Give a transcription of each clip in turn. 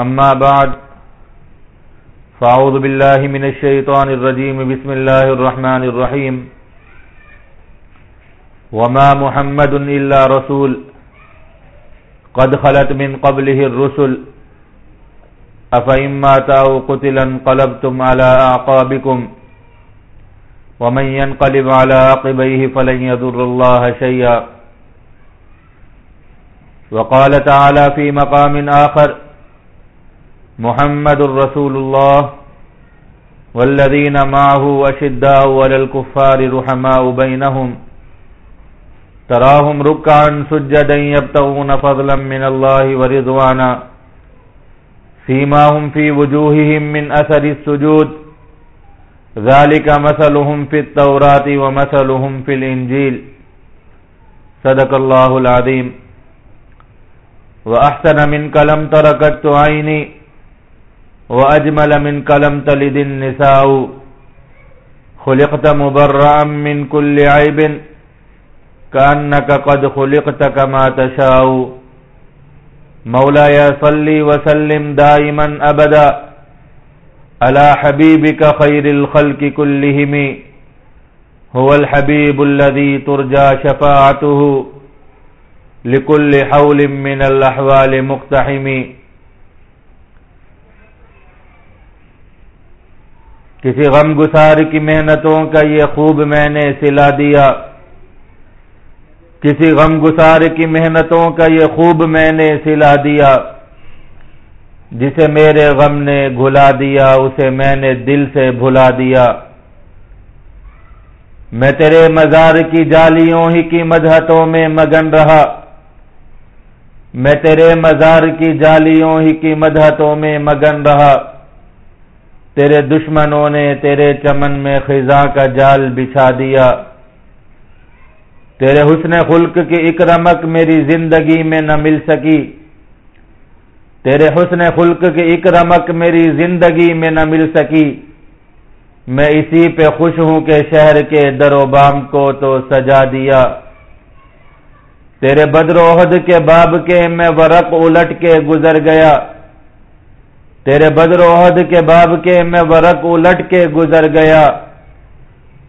أما بعد فأعوذ بالله من الشيطان الرجيم. بسم الله الرحمن الرحيم. وما محمد إلا رسول. قد خلت من قبله الرسل. أفإما تأو قتلا قلبتم على أعقابكم. ومن ينقلب على عقبيه فلن يذر الله شيئا. وقال تعالى في مقام آخر محمد رسول الله والذين معه أشداء على الكفار رحماء بينهم تراهم ركعا سجدا يبتغون فضلا من الله ورضوانا فيما هم في وجوههم من أثر السجود ذلك مثلهم في التوراة ومثلهم في الإنجيل صدق الله العظيم وأحسن من كلم تركت عيني وأجمل من كلم تلد النساء خلقت مبرعا من كل عيب كأنك قد خلقت كما تشاء مولاي صلي وسلم دائما أبدا على حبيبك خير الخلق كلهم هو الحبيب الذي ترجى شفاعته لكل حول من الأحوال مقتحم کسی غم گسار کی محنتوں کا یہ خوب میں نے سلا دیا۔ کسی غم گسار کی محنتوں کا یہ خوب میں نے سلا دیا۔ جسے میرے غم نے گھلا دیا، اسے میں نے دل سے بھلا دیا۔ میں تیرے مزار کی جالیوں ہی کی مدحتوں میں مگن رہا۔ میں تیرے مزار کی جالیوں ہی کی مدحتوں میں مگن رہا۔ تیرے دشمنوں نے تیرے چمن میں خزاں کا جال بچھا دیا۔ تیرے حسن خلق کی اکرمک میری زندگی میں نہ مل سکی۔ تیرے حسن خلق کی اکرمک میری زندگی میں نہ مل سکی۔ میں اسی پہ خوش ہوں کہ شہر کے در و بام کو تو سجا دیا۔ تیرے بدر عہد کے باب کے میں ورق الٹ کے گزر گیا۔ تیرے بدر عہد کے باب کے میں ورق الٹ کے گزر گیا۔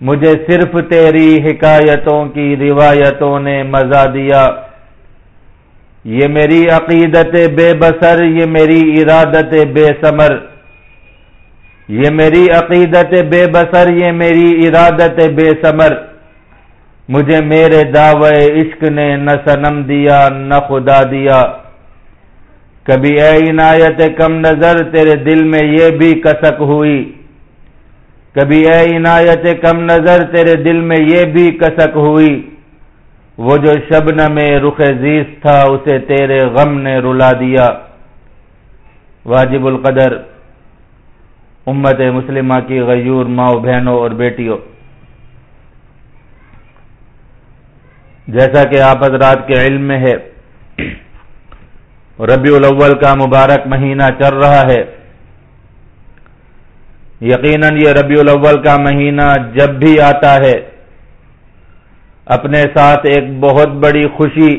مجھے صرف تیری حکایتوں کی روایتوں نے مزہ دیا۔ یہ میری عقیدت بے بسر یہ میری ارادت بے سمر یہ میری عقیدت بے بسر یہ میری ارادت بے سمر مجھے میرے دعوے عشق نے نہ سنم دیا، نہ خدا دیا۔ کبھی اے عنایت کم نظر تیرے دل میں یہ بھی کسک ہوئی۔ کبھی اے عنایت کم نظر تیرے دل میں یہ بھی کسک ہوئی۔ وہ جو شبن میں رخ زیز تھا اسے تیرے غم نے رلا دیا۔ واجب القدر، امت مسلمہ کی غیور ماؤ بہنوں اور بیٹیوں۔ جیسا کہ آپ حضرات کے علم میں ہے ربیع الاول کا مبارک مہینہ چل رہا ہے۔ یقیناً یہ ربیع الاول کا مہینہ جب بھی آتا ہے، اپنے ساتھ ایک بہت بڑی خوشی،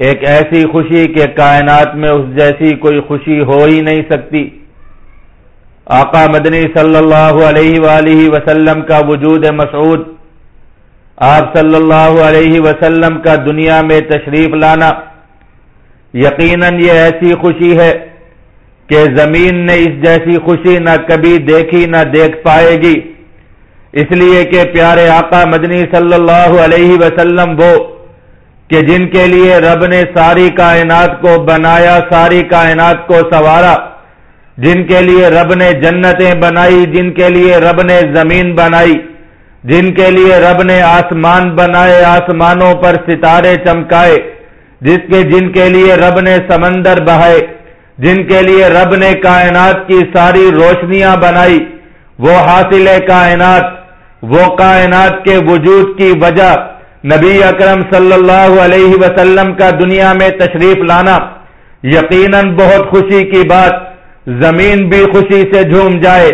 ایک ایسی خوشی کہ کائنات میں اس جیسی کوئی خوشی ہو ہی نہیں سکتی۔ آقا مدنی صلی اللہ علیہ وآلہ وسلم کا وجود مسعود، آپ صلی اللہ علیہ وسلم کا دنیا میں تشریف لانا یقیناً یہ ایسی خوشی ہے کہ زمین نے اس جیسی خوشی نہ کبھی دیکھی نہ دیکھ پائے گی۔ اس لیے کہ پیارے آقا مدنی صلی اللہ علیہ وسلم وہ کہ جن کے لیے رب نے ساری کائنات کو بنایا، ساری کائنات کو سوارا جن کے لیے رب نے جنتیں بنائی، جن کے لیے رب نے زمین بنائی، جن کے لیے رب نے آسمان بنائے، آسمانوں پر ستارے چمکائے۔ جس کے جن کے لیے رب نے سمندر بہائے، جن کے لیے رب نے کائنات کی ساری روشنیاں بنائی، وہ حاصل کائنات، وہ کائنات کے وجود کی وجہ، نبی اکرم صلی اللہ علیہ وسلم کا دنیا میں تشریف لانا۔ یقیناً بہت خوشی کی بات، زمین بھی خوشی سے جھوم جائے،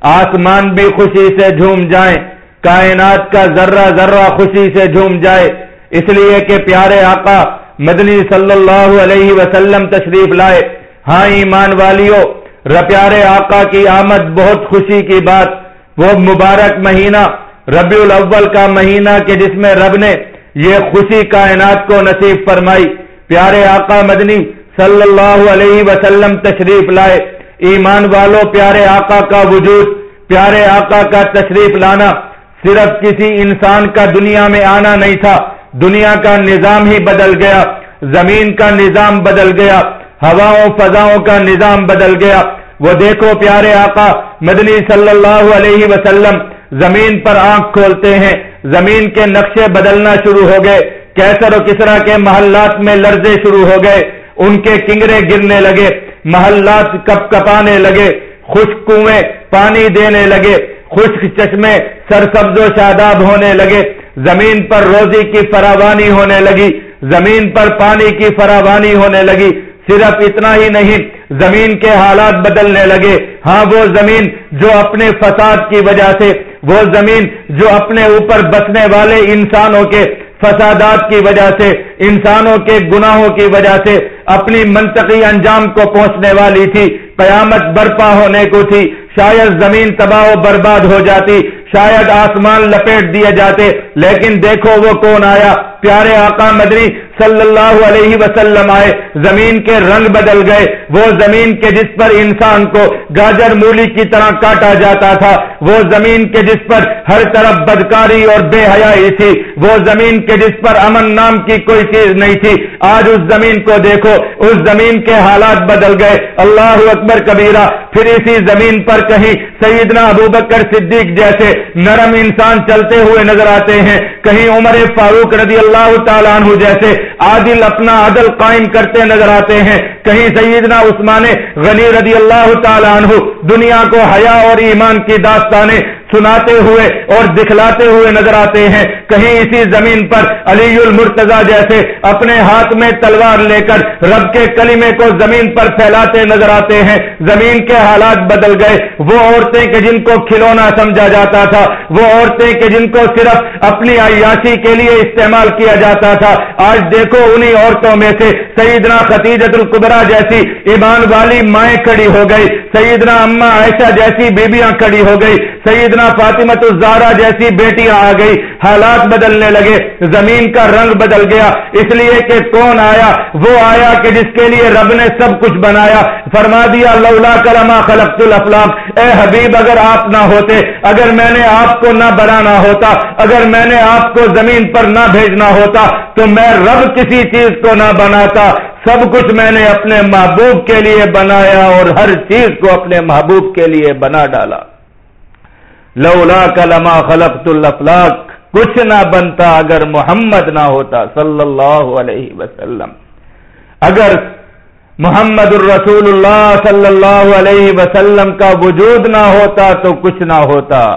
آسمان بھی خوشی سے جھوم جائیں کائنات کا ذرہ ذرہ خوشی سے جھوم جائے۔ اس لیے کہ پیارے آقا مدنی صلی اللہ علیہ وسلم تشریف لائے۔ ہاں ایمان والیوں پیارے آقا کی آمد، بہت خوشی کی بات۔ وہ مبارک مہینہ، ربیع الاول کا مہینہ کہ جس میں رب نے یہ خوشی کائنات کو نصیب فرمائی۔ پیارے آقا مدنی صلی اللہ علیہ وسلم تشریف لائے۔ ایمان والوں پیارے آقا کا وجود، پیارے آقا کا تشریف لانا۔ صرف کسی انسان کا دنیا میں آنا نہیں تھا۔ دنیا کا نظام ہی بدل گیا، زمین کا نظام بدل گیا، ہواؤں، فضاؤں کا نظام بدل گیا۔ وہ دیکھو پیارے آقا، مدنی صلی اللہ علیہ وسلم زمین پر آنکھ کھولتے ہیں۔ زمین کے نقشے بدلنا شروع ہو گئے۔ کیسر و کسرا کے محلات میں لرزے شروع ہو گئے۔ ان کے کنگرے گرنے لگے، محلات کپ کپانے لگے، خشک کنویں پانی دینے لگے، خشک چشمے سرسبز و شاداب ہونے لگے۔ زمین پر روزی کی فراوانی ہونے لگی، زمین پر پانی کی فراوانی ہونے لگی، صرف اتنا ہی نہیں، زمین کے حالات بدلنے لگے۔ ہاں وہ زمین جو اپنے فساد کی وجہ سے، وہ زمین جو اپنے اوپر بسنے والے انسانوں کے فسادات کی وجہ سے، انسانوں کے گناہوں کی وجہ سے اپنی منطقی انجام کو پہنچنے والی تھی۔ قیامت برپا ہونے کو تھی، شاید زمین تباہ و برباد ہو جاتی۔ شاید آسمان لپیٹ دیے جاتے، لیکن دیکھو وہ کون آیا؟ پیارے آقا مدنی صلی اللہ علیہ وسلم آئے، زمین کے رنگ بدل گئے۔ وہ زمین کے جس پر انسان کو گاجر مولی کی طرح کاٹا جاتا تھا، وہ زمین کے جس پر ہر طرف بدکاری اور بے حیائی تھی، وہ زمین کے جس پر امن نام کی کوئی چیز نہیں تھی۔ آج اس زمین کو دیکھو، اس زمین کے حالات بدل گئے۔ اللہ اکبر کبیرہ، پھر اسی زمین پر کہیں سیدنا ابو بکر صدیق جیسے نرم انسان چلتے ہوئے نظر آتے ہیں۔ کہیں عمر فاروق رضی اللہ تعالیٰ عنہ جیسے عادل اپنا عدل قائم کرتے نظر آتے ہیں۔ کہیں سیدنا عثمان غنی رضی اللہ تعالیٰ عنہ دنیا کو حیا اور ایمان کی داستانیں سناتے ہوئے اور دکھلاتے ہوئے نظر آتے ہیں۔ کہیں اسی زمین پر علی المرتضی جیسے اپنے ہاتھ میں تلوار لے کر رب کے کلمے کو زمین پر پھیلاتے نظر آتے ہیں۔ زمین کے حالات بدل گئے۔ وہ عورتیں کہ جن کو کھلونا سمجھا جاتا تھا، وہ عورتیں کہ جن کو صرف اپنی عیاشی کے لیے استعمال کیا جاتا تھا۔ آج دیکھو انہی عورتوں میں سے سیدنا خطیجت القبرا جیسی ایمان والی مائیں کھڑی ہو گئی۔ سیدنا اما عائشہ جیسی بیبیاں کھڑی ہو گئی، سیدنا فاطمت الزارا جیسی بیٹیاں آ گئی، حالات بدلنے لگے، زمین کا رنگ بدل گیا، اس لیے کہ کون آیا؟ وہ آیا کہ جس کے لیے رب نے سب کچھ بنایا۔ فرما دیا، لولا کلما خلقت الافلاق اے حبیب، اگر آپ نہ ہوتے، اگر میں نے آپ کو نہ بنانا ہوتا، اگر میں نے آپ کو زمین پر نہ بھیجنا ہوتا، تو میں رب کسی چیز کو نہ بناتا۔ سب کچھ میں نے اپنے محبوب کے لیے بنایا اور ہر چیز کو اپنے محبوب کے لیے بنا ڈالا۔ لولا کلما خلقت الافلاق کچھ نہ بنتا اگر محمد نہ ہوتا، صلی اللہ علیہ وسلم۔ اگر محمد الرسول اللہ صلی اللہ علیہ وسلم کا وجود نہ ہوتا تو کچھ نہ ہوتا۔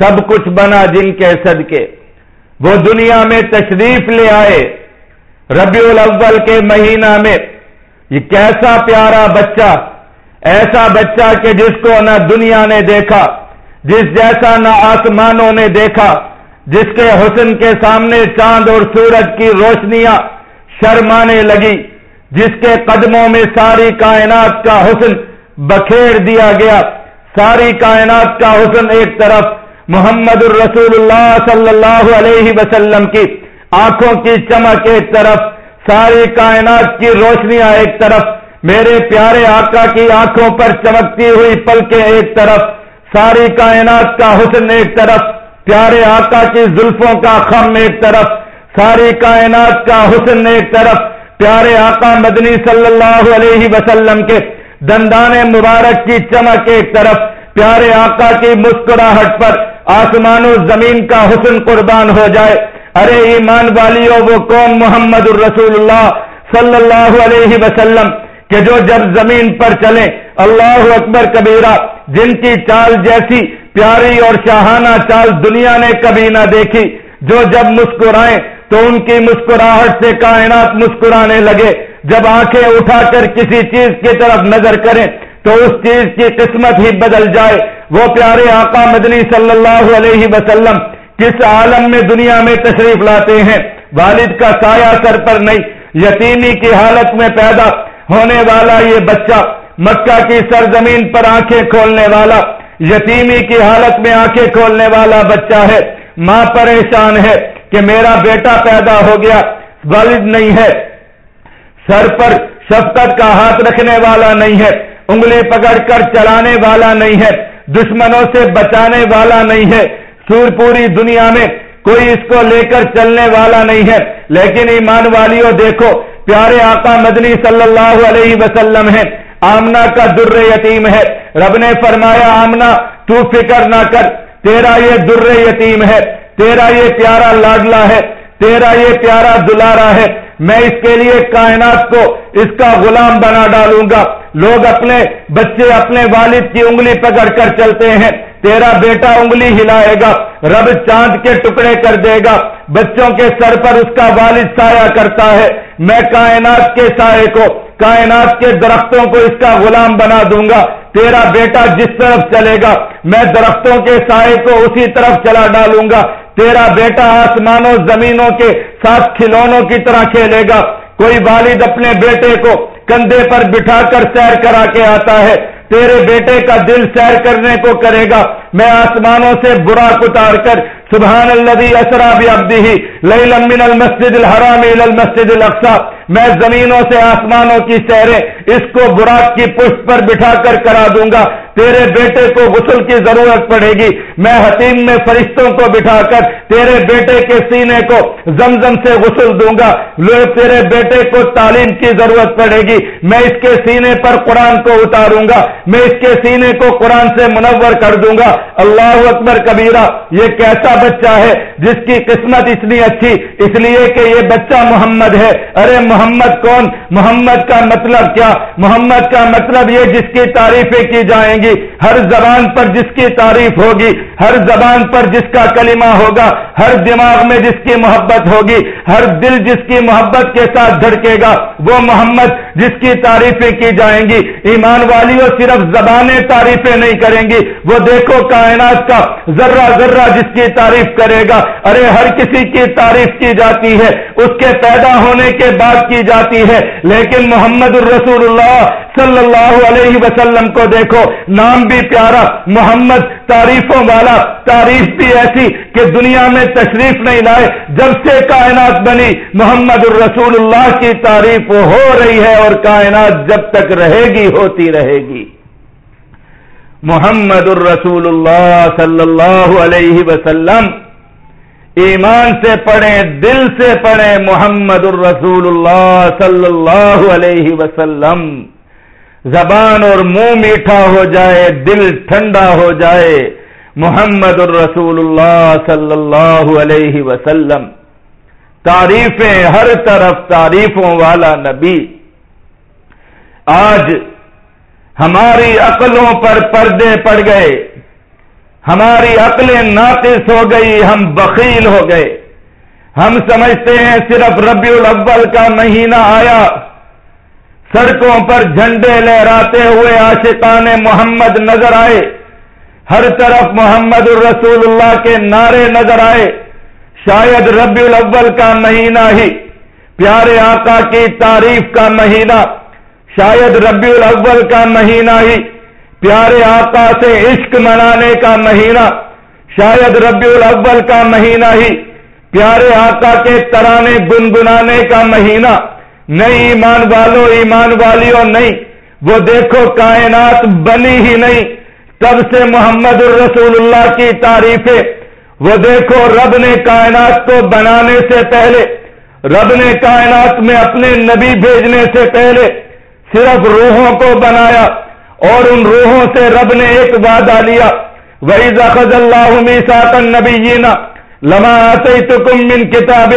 سب کچھ بنا جن کے صدقے۔ وہ دنیا میں تشریف لے آئے۔ ربیع الاول کے مہینہ میں، یہ کیسا پیارا بچہ، ایسا بچہ کہ جس کو نہ دنیا نے دیکھا، جس جیسا نہ آسمانوں نے دیکھا، جس کے حسن کے سامنے چاند اور سورج کی روشنیاں شرمانے لگی، جس کے قدموں میں ساری کائنات کا حسن بکھیر دیا گیا۔ ساری کائنات کا حسن ایک طرف، محمد الرسول اللہ صلی اللہ علیہ وسلم کی۔ آنکھوں کی چمک ایک طرف، ساری کائنات کی روشنیاں ایک طرف، میرے پیارے آقا کی آنکھوں پر چمکتی ہوئی پلکیں ایک طرف، ساری کائنات کا حسن ایک طرف، پیارے آقا کی زلفوں کا خم ایک طرف، ساری کائنات کا حسن ایک طرف، پیارے آقا مدنی صلی اللہ علیہ وسلم کے دندان مبارک کی چمک ایک طرف، پیارے آقا کی مسکراہٹ پر آسمان و زمین کا حسن قربان ہو جائے۔ ارے ایمان والیوں وہ کون محمد الرسول اللہ صلی اللہ علیہ وسلم کہ جو جب زمین پر چلے اللہ اکبر کبیرہ، جن کی چال جیسی پیاری اور شاہانہ چال دنیا نے کبھی نہ دیکھی، جو جب مسکرائیں تو ان کی مسکراہٹ سے کائنات مسکرانے لگے۔ جب آنکھیں اٹھا کر کسی چیز کی طرف نظر کریں تو اس چیز کی قسمت ہی بدل جائے۔ وہ پیارے آقا مدنی صلی اللہ علیہ وسلم کس عالم میں دنیا میں تشریف لاتے ہیں، والد کا سایہ سر پر نہیں، یتیمی کی حالت میں پیدا ہونے والا یہ بچہ، مکہ کی سرزمین پر آنکھیں کھولنے والا، یتیمی کی حالت میں آنکھیں کھولنے والا بچہ ہے۔ ماں پریشان ہے کہ میرا بیٹا پیدا ہو گیا، والد نہیں ہے۔ سر پر شفقت کا ہاتھ رکھنے والا نہیں ہے، انگلی پکڑ کر چلانے والا نہیں ہے، دشمنوں سے بچانے والا نہیں ہے۔ سور پوری دنیا میں کوئی اس کو لے کر چلنے والا نہیں ہے۔ لیکن ایمان والیوں دیکھو، پیارے آقا مدنی صلی اللہ علیہ وسلم ہے آمنا کا در یتیم ہے۔ رب نے فرمایا آمنا تو فکر نہ کر۔ تیرا یہ در یتیم ہے۔ تیرا یہ پیارا لاڈلا ہے۔ تیرا یہ پیارا دلارا ہے۔ میں اس کے لیے کائنات کو اس کا غلام بنا ڈالوں گا۔ لوگ اپنے بچے، اپنے والد کی انگلی پکڑ کر چلتے ہیں۔ تیرا بیٹا انگلی ہلائے گا، رب چاند کے ٹکڑے کر دے گا، بچوں کے سر پر اس کا والد سایہ کرتا ہے۔ میں کائنات کے سائے کو، کائنات کے درختوں کو اس کا غلام بنا دوں گا۔ تیرا بیٹا جس طرف چلے گا، میں درختوں کے سائے کو اسی طرف چلا ڈالوں گا۔ تیرا بیٹا آسمانوں، زمینوں کے ساتھ کھلونوں کی طرح کھیلے گا۔ کوئی والد اپنے بیٹے کو کندھے پر بٹھا کر سیر کرا کے آتا ہے۔ تیرے بیٹے کا دل سیر کرنے کو کرے گا۔ میں آسمانوں سے برا اتار کر، سبحان اللہ اسرا بھی ابدی ہی لئی لمن المسد الحرام المسد القسا میں زمینوں سے آسمانوں کی سیریں اس کو براق کی پشت پر بٹھا کر کرا دوں گا۔ تیرے بیٹے کو غسل کی ضرورت پڑے گی۔ میں حتیم میں فرشتوں کو بٹھا کر تیرے بیٹے کے سینے کو زمزم سے غسل دوں گا۔ تیرے بیٹے کو تعلیم کی ضرورت پڑے گی۔ میں اس کے سینے پر قرآن کو اتاروں گا۔ میں اس کے سینے کو قرآن سے منور کر دوں گا۔ اللہ اکبر کبیرہ، یہ کیسا بچہ ہے جس کی قسمت اتنی اچھی، اس لیے کہ یہ بچہ محمد ہے۔ ارے محمد محمد کون؟ محمد کا مطلب کیا؟ محمد کا مطلب یہ جس کی تعریفیں کی جائیں گی، ہر زبان پر جس کی تعریف ہوگی، ہر زبان پر جس کا کلمہ ہوگا، ہر دماغ میں جس کی محبت ہوگی، ہر دل جس کی محبت کے ساتھ دھڑکے گا، وہ محمد جس کی تعریفیں کی جائیں گی۔ ایمان والیوں صرف زبانیں تعریفیں نہیں کریں گی، وہ دیکھو کائنات کا ذرہ ذرہ جس کی تعریف کرے گا۔ ارے، ہر کسی کی تعریف کی جاتی ہے۔ اس کے پیدا ہونے کے بعد کی جاتی ہے۔ لیکن محمد الرسول اللہ صلی اللہ علیہ وسلم کو دیکھو، نام بھی پیارا، محمد تعریفوں والا، تعریف بھی ایسی کہ دنیا میں تشریف نہیں لائے جب سے کائنات بنی۔ محمد الرسول اللہ کی تعریف ہو رہی ہے اور کائنات جب تک رہے گی، ہوتی رہے گی۔ محمد الرسول اللہ صلی اللہ علیہ وسلم ایمان سے پڑھیں، دل سے پڑھیں محمد الرسول اللہ صلی اللہ علیہ وسلم۔ زبان اور منہ میٹھا ہو جائے، دل ٹھنڈا ہو جائے۔ محمد الرسول اللہ صلی اللہ علیہ وسلم۔ تعریفیں ہر طرف تعریفوں والا نبی۔ آج ہماری عقلوں پر پردے پڑ گئے۔ ہماری عقلیں ناقص ہو گئی، ہم بخیل ہو گئے۔ ہم سمجھتے ہیں صرف ربیع الاول کا مہینہ آیا۔ سڑکوں پر جھنڈے لہراتے ہوئے عاشقان محمد نظر آئے۔ ہر طرف محمد الرسول اللہ کے نعرے نظر آئے۔ شاید ربیع الاول کا مہینہ ہی۔ پیارے آقا کی تعریف کا مہینہ۔ شاید ربیع الاول کا مہینہ ہی۔ پیارے آقا سے عشق منانے کا مہینہ، شاید ربیع الاول کا مہینہ ہی۔ پیارے آقا کے ترانے گنگنانے کا مہینہ۔ نہیں ایمان والو ایمان والیوں نہیں۔ وہ دیکھو کائنات بنی ہی نہیں۔ تب سے محمد الرسول اللہ کی تعریفیں۔ وہ دیکھو رب نے کائنات کو بنانے سے پہلے۔ رب نے کائنات میں اپنے نبی بھیجنے سے پہلے۔ صرف روحوں کو بنایا۔ اور ان روحوں سے رب نے ایک وعدہ لیا وہی زخذ اللہ میساک نبی جینا لما آتيتكم من كتاب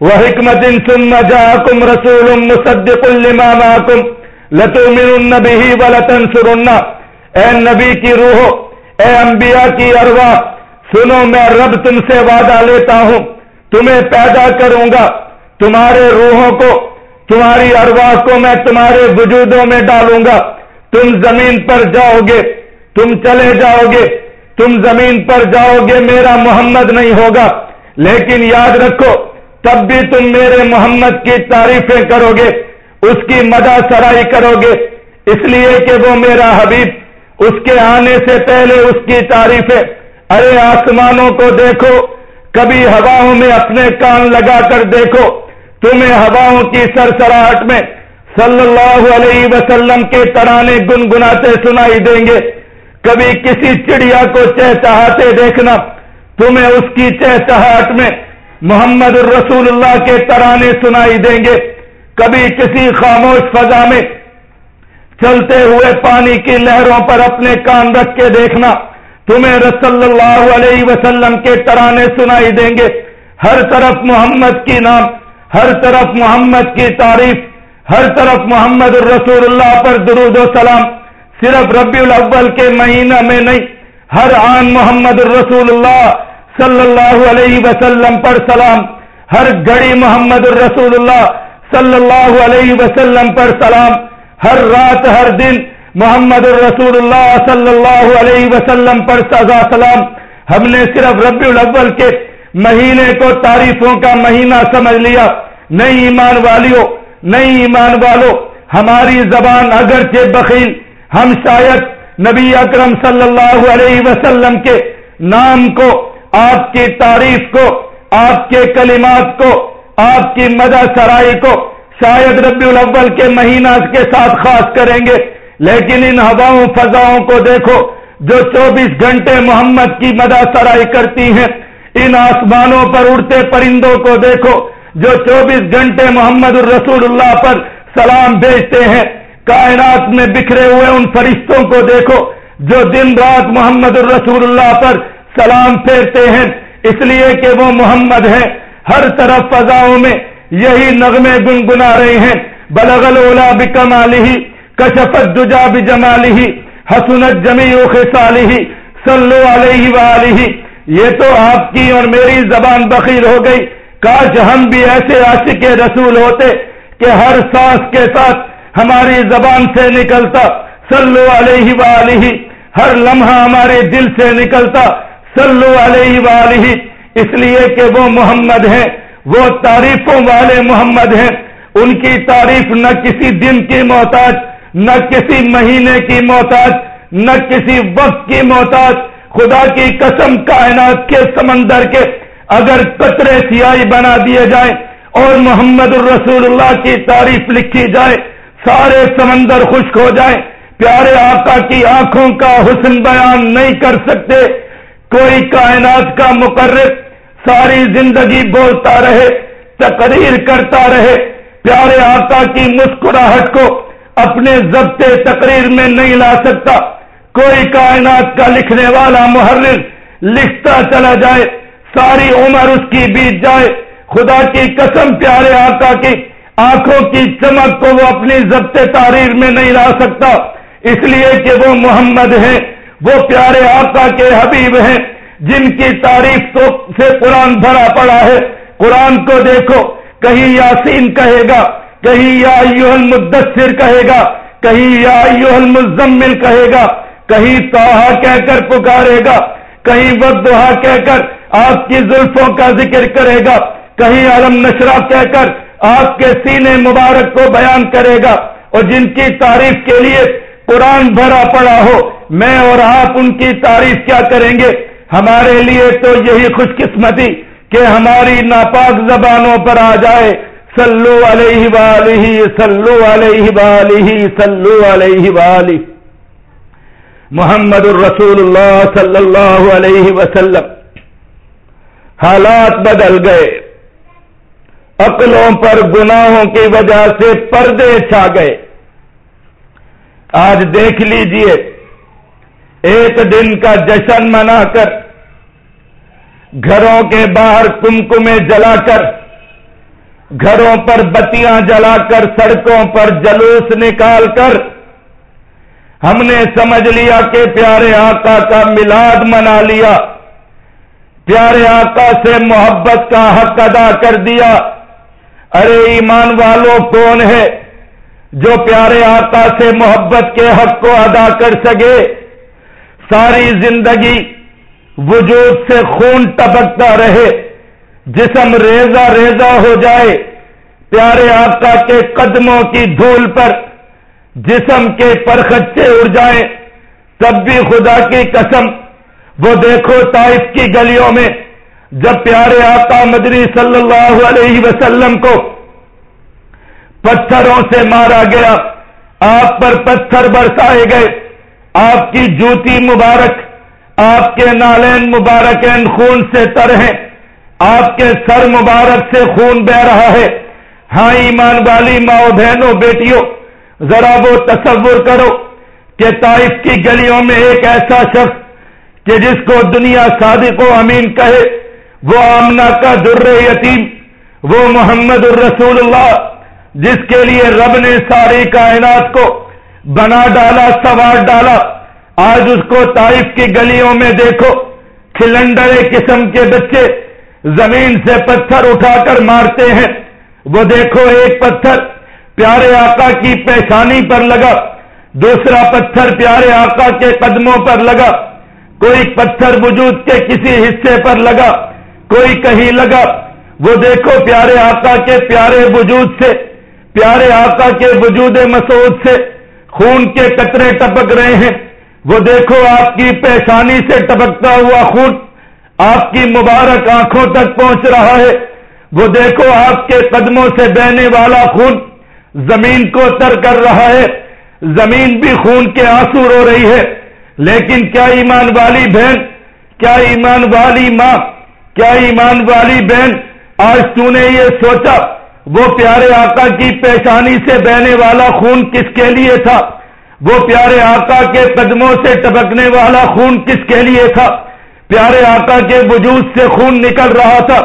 وحكمة ثم جاءكم رسول مصدق لما معكم لتؤمنن به ولتنصرن۔ اے نبی کی روح اے انبیاء کی ارواح، سنو میں رب تم سے وعدہ لیتا ہوں، تمہیں پیدا کروں گا۔ تمہارے روحوں کو، تمہاری ارواح کو میں تمہارے وجودوں میں ڈالوں گا۔ تم زمین پر جاؤ گے، تم چلے جاؤ گے، تم زمین پر جاؤ گے، میرا محمد نہیں ہوگا۔ لیکن یاد رکھو، تب بھی تم میرے محمد کی تعریفیں کرو گے، اس کی مدا سرائی کرو گے۔ اس لیے کہ وہ میرا حبیب، اس کے آنے سے پہلے اس کی تعریفیں۔ ارے آسمانوں کو دیکھو، کبھی ہواؤں میں اپنے کان لگا کر دیکھو۔ تمہیں ہواؤں کی سرسراہٹ میں صلی اللہ علیہ وسلم کے ترانے گنگناتے سنائی دیں گے۔ کبھی کسی چڑیا کو چہچہاتے دیکھنا، تمہیں اس کی چہچہاٹ میں محمد الرسول اللہ کے ترانے سنائی دیں گے۔ کبھی کسی خاموش فضا میں چلتے ہوئے پانی کی لہروں پر اپنے کان رکھ کے دیکھنا، تمہیں رسول اللہ علیہ وسلم کے ترانے سنائی دیں گے۔ ہر طرف محمد کی نام، ہر طرف محمد کی تعریف ہر طرف محمد الرسول اللہ پر درود و سلام، صرف ربیع الاول کے مہینہ میں نہیں، ہر آن محمد الرسول اللہ صلی اللہ علیہ وسلم پر سلام، ہر گھڑی محمد الرسول اللہ صلی اللہ علیہ وسلم پر سلام، ہر رات، ہر دن محمد الرسول اللہ صلی اللہ علیہ وسلم پر سزا سلام۔ ہم نے صرف ربیع الاول کے مہینے کو تعریفوں کا مہینہ سمجھ لیا۔ نئی ایمان والیوں نئی ایمان والو، ہماری زبان اگرچہ بخیل، ہم شاید نبی اکرم صلی اللہ علیہ وسلم کے نام کو، آپ کی تعریف کو، آپ کے کلمات کو، آپ کی مدہ سرائی کو شاید ربی الاول کے مہینہ کے ساتھ خاص کریں گے، لیکن ان ہواؤں فضاؤں کو دیکھو، جو چوبیس گھنٹے محمد کی مدہ سرائی کرتی ہیں، ان آسمانوں پر اڑتے پرندوں کو دیکھو جو چوبیس گھنٹے محمد الرسول اللہ پر سلام بھیجتے ہیں، کائنات میں بکھرے ہوئے ان فرشتوں کو دیکھو جو دن رات محمد الرسول اللہ پر سلام پھیرتے ہیں۔ اس لیے کہ وہ محمد ہیں۔ ہر طرف فضاؤں میں یہی نغمے گنگنا رہے ہیں۔ بلغل اولا بکمالی کشفت دجا بجمالی حسنت جمی خسالی صلو علیہ وآلہ۔ یہ تو آپ کی اور میری زبان بخیر ہو گئی۔ کاش ہم بھی ایسے عاشق رسول ہوتے کہ ہر سانس کے ساتھ ہماری زبان سے نکلتا سلو علیہ وآلہ، ہر لمحہ ہمارے دل سے نکلتا سلو علیہ وآلہ۔ اس لیے کہ وہ محمد ہیں، وہ تعریفوں والے محمد ہیں۔ ان کی تعریف نہ کسی دن کی محتاج، نہ کسی مہینے کی محتاج، نہ کسی وقت کی محتاج۔ خدا کی قسم کائنات کے سمندر کے اگر قطرے سیاہی بنا دیے جائیں اور محمد الرسول اللہ کی تعریف لکھی جائے، سارے سمندر خشک ہو جائیں، پیارے آقا کی آنکھوں کا حسن بیان نہیں کر سکتے، کوئی کائنات کا مقرر ساری زندگی بولتا رہے، تقریر کرتا رہے، پیارے آقا کی مسکراہٹ کو اپنے ضبط تقریر میں نہیں لا سکتا۔ کوئی کائنات کا لکھنے والا محرر لکھتا چلا جائے ساری عمر اس کی بیت جائے۔ خدا کی قسم پیارے آقا کی، آنکھوں کی چمک کو وہ اپنی ضبط تحریر میں نہیں لا سکتا۔ اس لیے کہ وہ محمد ہیں، وہ پیارے آقا کے حبیب ہیں، جن کی تعریف تو سے قرآن بھرا پڑا ہے۔ قرآن کو دیکھو، کہیں یاسین کہے گا، کہیں یا ایوہ المدثر کہے گا، کہیں یا ایوہ المزمل کہے گا، کہیں توحا کہہ کر پکارے گا، کہیں بدہا کہہ کر آپ کی زلفوں کا ذکر کرے گا۔ کہیں علم نشرہ کہہ کر آپ کے سینے مبارک کو بیان کرے گا اور جن کی تعریف کے لیے قرآن بھرا پڑا ہو، میں اور آپ ان کی تعریف کیا کریں گے؟ ہمارے لیے تو یہی خوش قسمتی کہ ہماری ناپاک زبانوں پر آ جائے۔ سلو علیہ والہ سلو علیہ والہ سلو علیہ والہ محمد الرسول اللہ صلی اللہ علیہ وسلم۔ حالات بدل گئے۔ عقلوں پر گناہوں کی وجہ سے پردے چھا گئے۔ آج دیکھ لیجیے، ایک دن کا جشن منا کر، گھروں کے باہر کمکمے جلا کر، گھروں پر بتیاں جلا کر، سڑکوں پر جلوس نکال کر، ہم نے سمجھ لیا کہ پیارے آقا کا میلاد منا لیا۔ پیارے آقا سے محبت کا حق ادا کر دیا۔ ارے ایمان والوں کون ہے جو پیارے آقا سے محبت کے حق کو ادا کر سکے؟ ساری زندگی وجود سے خون ٹپکتا رہے، جسم ریزا ریزا ہو جائے۔ پیارے آقا کے قدموں کی دھول پر جسم کے پرخچے اڑ جائیں، تب بھی خدا کی قسم وہ دیکھو طائف کی گلیوں میں، جب پیارے آقا مدری صلی اللہ علیہ وسلم کو پتھروں سے مارا گیا، آپ پر پتھر برسائے گئے۔ آپ کی جوتی مبارک، آپ کے نالین مبارک خون سے تر ہیں۔ آپ کے سر مبارک سے خون بہ رہا ہے۔ ہاں ایمان والی ماؤ بہنوں، بیٹیوں، ذرا وہ تصور کرو کہ طائف کی گلیوں میں ایک ایسا شخص کہ جس کو دنیا صادق و امین کہے، وہ آمنا کا در یتیم، وہ محمد الرسول اللہ، جس کے لیے رب نے ساری کائنات کو بنا ڈالا، سوار ڈالا۔ آج اس کو طائف کی گلیوں میں دیکھو کھلنڈر قسم کے بچے زمین سے پتھر اٹھا کر مارتے ہیں۔ وہ دیکھو، ایک پتھر پیارے آقا کی پیشانی پر لگا، دوسرا پتھر پیارے آقا کے قدموں پر لگا۔ کوئی پتھر وجود کے کسی حصے پر لگا، کوئی کہیں لگا۔ وہ دیکھو پیارے آقا کے پیارے وجود سے، پیارے آقا کے وجود مسعود سے خون کے قطرے ٹپک رہے ہیں۔ وہ دیکھو آپ کی پیشانی سے ٹپکتا ہوا خون آپ کی مبارک آنکھوں تک پہنچ رہا ہے۔ وہ دیکھو آپ کے قدموں سے بہنے والا خون زمین کو تر کر رہا ہے۔ زمین بھی خون کے آنسو رو رہی ہے۔ لیکن کیا ایمان والی بہن، کیا ایمان والی ماں، کیا ایمان والی بہن؟ آج تو نے یہ سوچا، وہ پیارے آقا کی پیشانی سے بہنے والا خون کس کے لیے تھا؟ وہ پیارے آقا کے قدموں سے ٹپکنے والا خون کس کے لیے تھا؟ پیارے آقا کے وجود سے خون نکل رہا تھا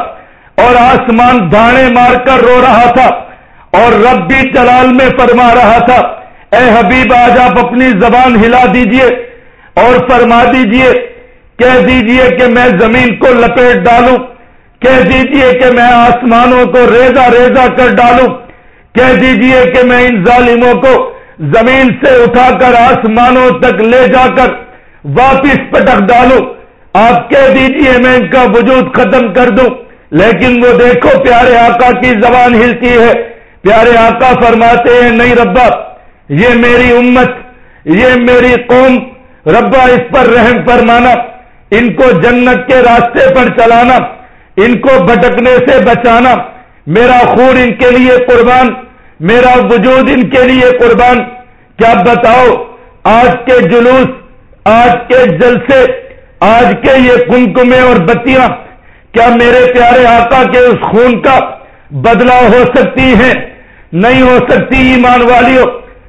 اور آسمان دھانے مار کر رو رہا تھا اور رب بھی جلال میں فرما رہا تھا، اے حبیب، آج آپ اپنی زبان ہلا دیجیے اور فرما دیجیے، کہہ دیجیے کہ میں زمین کو لپیٹ ڈالوں، کہہ دیجیے کہ میں آسمانوں کو ریزا ریزا کر ڈالوں، کہہ دیجیے کہ میں ان ظالموں کو زمین سے اٹھا کر آسمانوں تک لے جا کر واپس پٹک ڈالو آپ کہہ دیجیے میں ان کا وجود ختم کر دوں۔ لیکن وہ دیکھو پیارے آقا کی زبان ہلتی ہے۔ پیارے آقا فرماتے ہیں، نہیں ربا، یہ میری امت، یہ میری قوم ربا اس پر رحم فرمانا، ان کو جنت کے راستے پر چلانا، ان کو بھٹکنے سے بچانا۔ میرا خون ان کے لیے قربان، میرا وجود ان کے لیے قربان۔ کیا بتاؤ، آج کے جلوس، آج کے جلسے، آج کے یہ کنکمے اور بتیاں، کیا میرے پیارے آقا کے اس خون کا بدلا ہو سکتی ہے نہیں ہو سکتی ایمان والیوں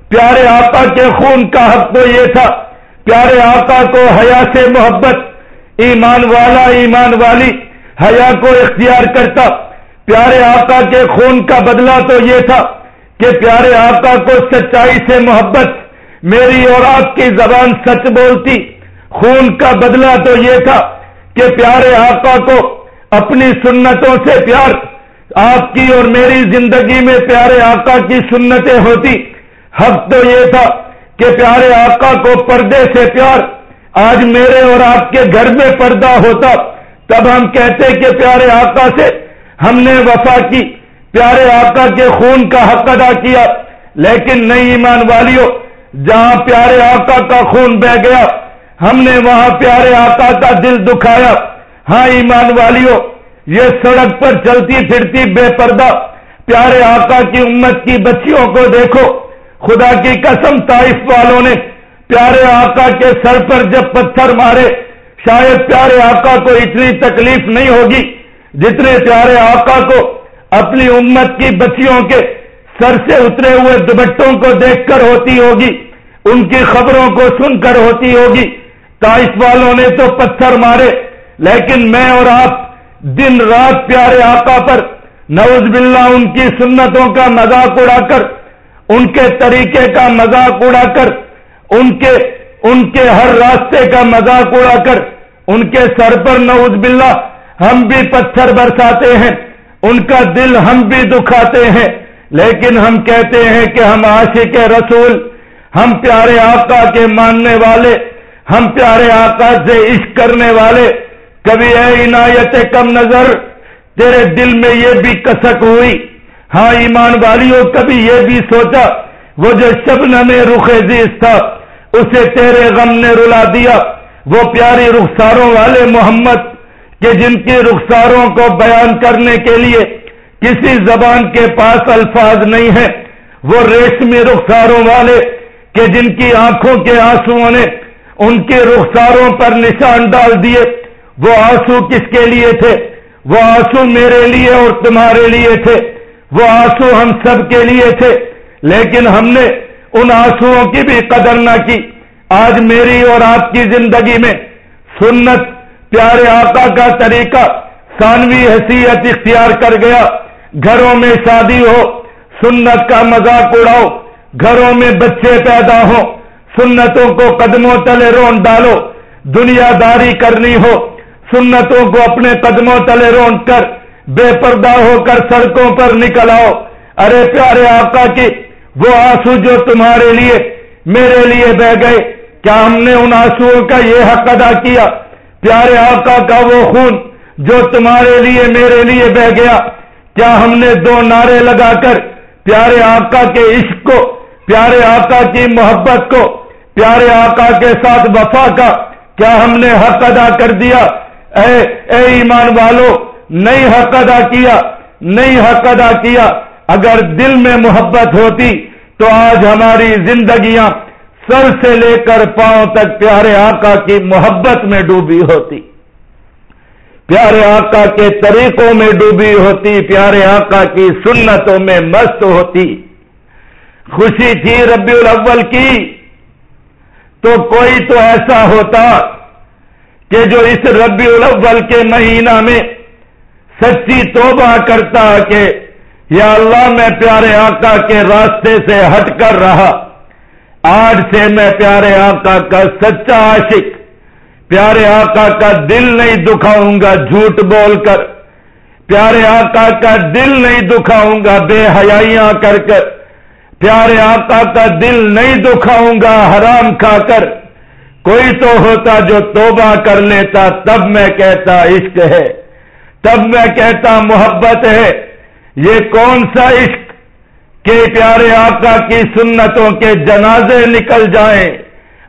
پیارے آقا کے خون کا حق تو یہ تھا پیارے آقا کو حیا سے محبت، ایمان والا، ایمان والی، حیا کو اختیار کرتا۔ پیارے آقا کے خون کا بدلہ تو یہ تھا کہ پیارے آقا کو سچائی سے محبت، میری اور آپ کی زبان سچ بولتی۔ خون کا بدلہ تو یہ تھا کہ پیارے آقا کو اپنی سنتوں سے پیار، آپ کی اور میری زندگی میں پیارے آقا کی سنتیں ہوتی۔ حق تو یہ تھا کہ پیارے آقا کو پردے سے پیار آج میرے اور آپ کے گھر میں پردہ ہوتا، تب ہم کہتے کہ پیارے آقا سے ہم نے وفا کی، پیارے آقا کے خون کا حق ادا کیا۔ لیکن نئی ایمان والیوں جہاں پیارے آقا کا خون بہ گیا، ہم نے وہاں پیارے آقا کا دل دکھایا۔ ہاں ایمان والیوں یہ سڑک پر چلتی پھرتی بے پردہ، پیارے آقا کی امت کی بچیوں کو دیکھو۔ خدا کی قسم طائف والوں نے پیارے آقا کے سر پر جب پتھر مارے، شاید پیارے آقا کو اتنی تکلیف نہیں ہوگی جتنے پیارے آقا کو اپنی امت کی بچیوں کے سر سے اترے ہوئے دوبٹوں کو دیکھ کر ہوتی ہوگی، ان کی خبروں کو سن کر ہوتی ہوگی۔ تائف والوں نے تو پتھر مارے، لیکن میں اور آپ دن رات پیارے آقا پر نوز باللہ ان کی سنتوں کا مذاق اڑا کر ان کے طریقے کا مذاق اڑا کر، ان کے ان کے ہر راستے کا مذاق اڑا کر، ان کے سر پر نوز باللہ ہم بھی پتھر برساتے ہیں، ان کا دل ہم بھی دکھاتے ہیں۔ لیکن ہم کہتے ہیں کہ ہم عاشق رسول، ہم پیارے آقا کے ماننے والے، ہم پیارے آقا سے عشق کرنے والے۔ کبھی اے عنایت کم نظر، تیرے دل میں یہ بھی کسک ہوئی۔ ہاں ایمان والیوں کبھی یہ بھی سوچا، وہ جو شبن میں رخ عزیز تھا، اسے تیرے غم نے رلا دیا۔ وہ پیاری رخساروں والے محمد، کہ جن کی رخساروں کو بیان کرنے کے لیے کسی زبان کے پاس الفاظ نہیں ہے وہ ریشمی رخساروں والے، کہ جن کی آنکھوں کے آنسو نے ان کے رخساروں پر نشان ڈال دیے۔ وہ آنسو کس کے لیے تھے؟ وہ آنسو میرے لیے اور تمہارے لیے تھے۔ وہ آنسو ہم سب کے لیے تھے، لیکن ہم نے ان آنسو کی بھی قدر نہ کی۔ آج میری اور آپ کی زندگی میں سنت، پیارے آقا کا طریقہ ثانوی حیثیت اختیار کر گیا۔ گھروں میں شادی ہو، سنت کا مذاق اڑاؤ، گھروں میں بچے پیدا ہو سنتوں کو قدموں تلے رون ڈالو، دنیا داری کرنی ہو، سنتوں کو اپنے قدموں تلے رون کر۔ بے پردہ ہو کر سڑکوں پر نکل آؤ۔ ارے پیارے آقا کی، وہ آنسو جو تمہارے لیے میرے لیے بہ گئے۔ کیا ہم نے ان آنسو کا یہ حق ادا کیا؟ پیارے آقا کا وہ خون جو تمہارے لیے میرے لیے بہ گیا۔ کیا ہم نے دو نعرے لگا کر پیارے آقا کے عشق کو، پیارے آقا کی محبت کو، پیارے آقا کے ساتھ وفا کا، کیا ہم نے حق ادا کر دیا؟ اے اے ایمان والو نہیں حق ادا کیا، نہیں حق ادا کیا۔ اگر دل میں محبت ہوتی تو آج ہماری زندگیاں سر سے لے کر پاؤں تک پیارے آقا کی محبت میں ڈوبی ہوتی۔ پیارے آقا کے طریقوں میں ڈوبی ہوتی، پیارے آقا کی سنتوں میں مست ہوتی۔ خوشی تھی ربی الاول کی، تو کوئی تو ایسا ہوتا کہ جو اس ربی الاول کے مہینہ میں سچی توبہ کرتا کہ یا اللہ میں پیارے آقا کے راستے سے ہٹ کر رہا۔ آج سے میں پیارے آقا کا سچا عاشق، پیارے آقا کا دل نہیں دکھاؤں گا جھوٹ بول کر۔ پیارے آقا کا دل نہیں دکھاؤں گا بے حیاں کر کر۔ پیارے آقا کا دل نہیں دکھاؤں گا حرام کھا کر۔ کوئی تو ہوتا جو توبہ کر لیتا، تب میں کہتا عشق ہے۔ تب میں کہتا محبت ہے۔ یہ کون سا عشق کہ پیارے آقا کی سنتوں کے جنازے نکل جائیں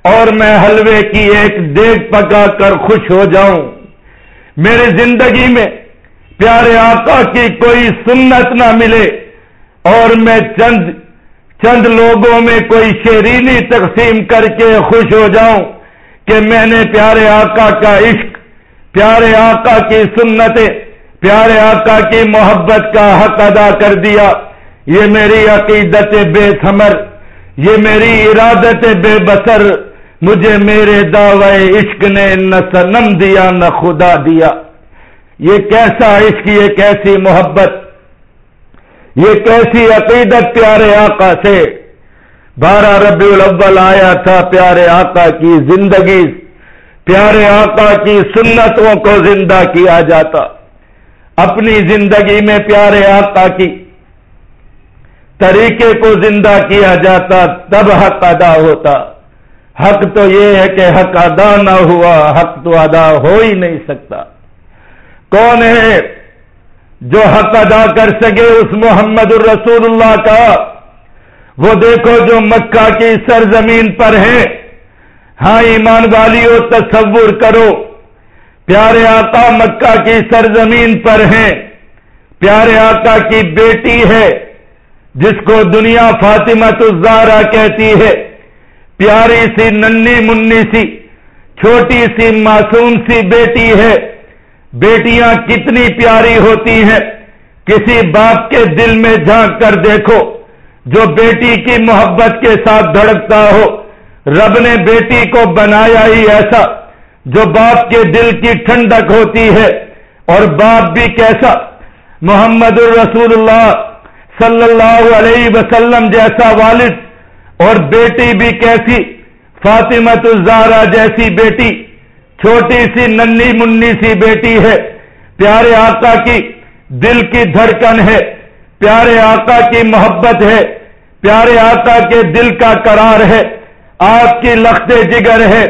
اور میں حلوے کی ایک دیگ پکا کر خوش ہو جاؤں۔ میری زندگی میں پیارے آقا کی کوئی سنت نہ ملے اور میں چند چند لوگوں میں کوئی شیرینی تقسیم کر کے خوش ہو جاؤں کہ میں نے پیارے آقا کا عشق، پیارے آقا کی سنتیں پیارے آقا کی محبت کا حق ادا کر دیا۔ یہ میری عقیدت بے ثمر یہ میری ارادت بے بسر مجھے میرے دعوے عشق نے نہ سنم دیا، نہ خدا دیا۔ یہ کیسا عشق، یہ کیسی محبت، یہ کیسی عقیدت پیارے آقا سے۔ بارہ ربیع الاول آیا تھا پیارے آقا کی زندگی۔ پیارے آقا کی سنتوں کو زندہ کیا جاتا۔ اپنی زندگی میں پیارے آقا کی، طریقے کو زندہ کیا جاتا تب حق ادا ہوتا۔ حق تو یہ ہے کہ حق ادا نہ ہوا، حق تو ادا ہو ہی نہیں سکتا۔ کون ہے جو حق ادا کر سکے اس محمد الرسول اللہ کا؟ وہ دیکھو جو مکہ کی سرزمین پر ہیں ہاں ایمان والیوں تصور کرو۔ پیارے آقا مکہ کی سرزمین پر ہیں۔ پیارے آقا کی بیٹی ہے، جس کو دنیا فاطمہ الزارا کہتی ہے۔ پیاری سی ننی منی سی، چھوٹی سی معصوم سی بیٹی ہے۔ بیٹیاں کتنی پیاری ہوتی ہیں۔ کسی باپ کے دل میں جھانک کر دیکھو، جو بیٹی کی محبت کے ساتھ دھڑکتا ہو۔ رب نے بیٹی کو بنایا ہی ایسا۔ جو باپ کے دل کی ٹھنڈک ہوتی ہے اور باپ بھی کیسا محمد الرسول اللہ صلی اللہ علیہ وسلم جیسا والد اور بیٹی بھی کیسی فاطمت الزارا جیسی بیٹی چھوٹی سی ننی منی سی بیٹی ہے پیارے آقا کی دل کی دھڑکن ہے پیارے آقا کی محبت ہے پیارے آقا کے دل کا قرار ہے آپ کی لخت جگر ہے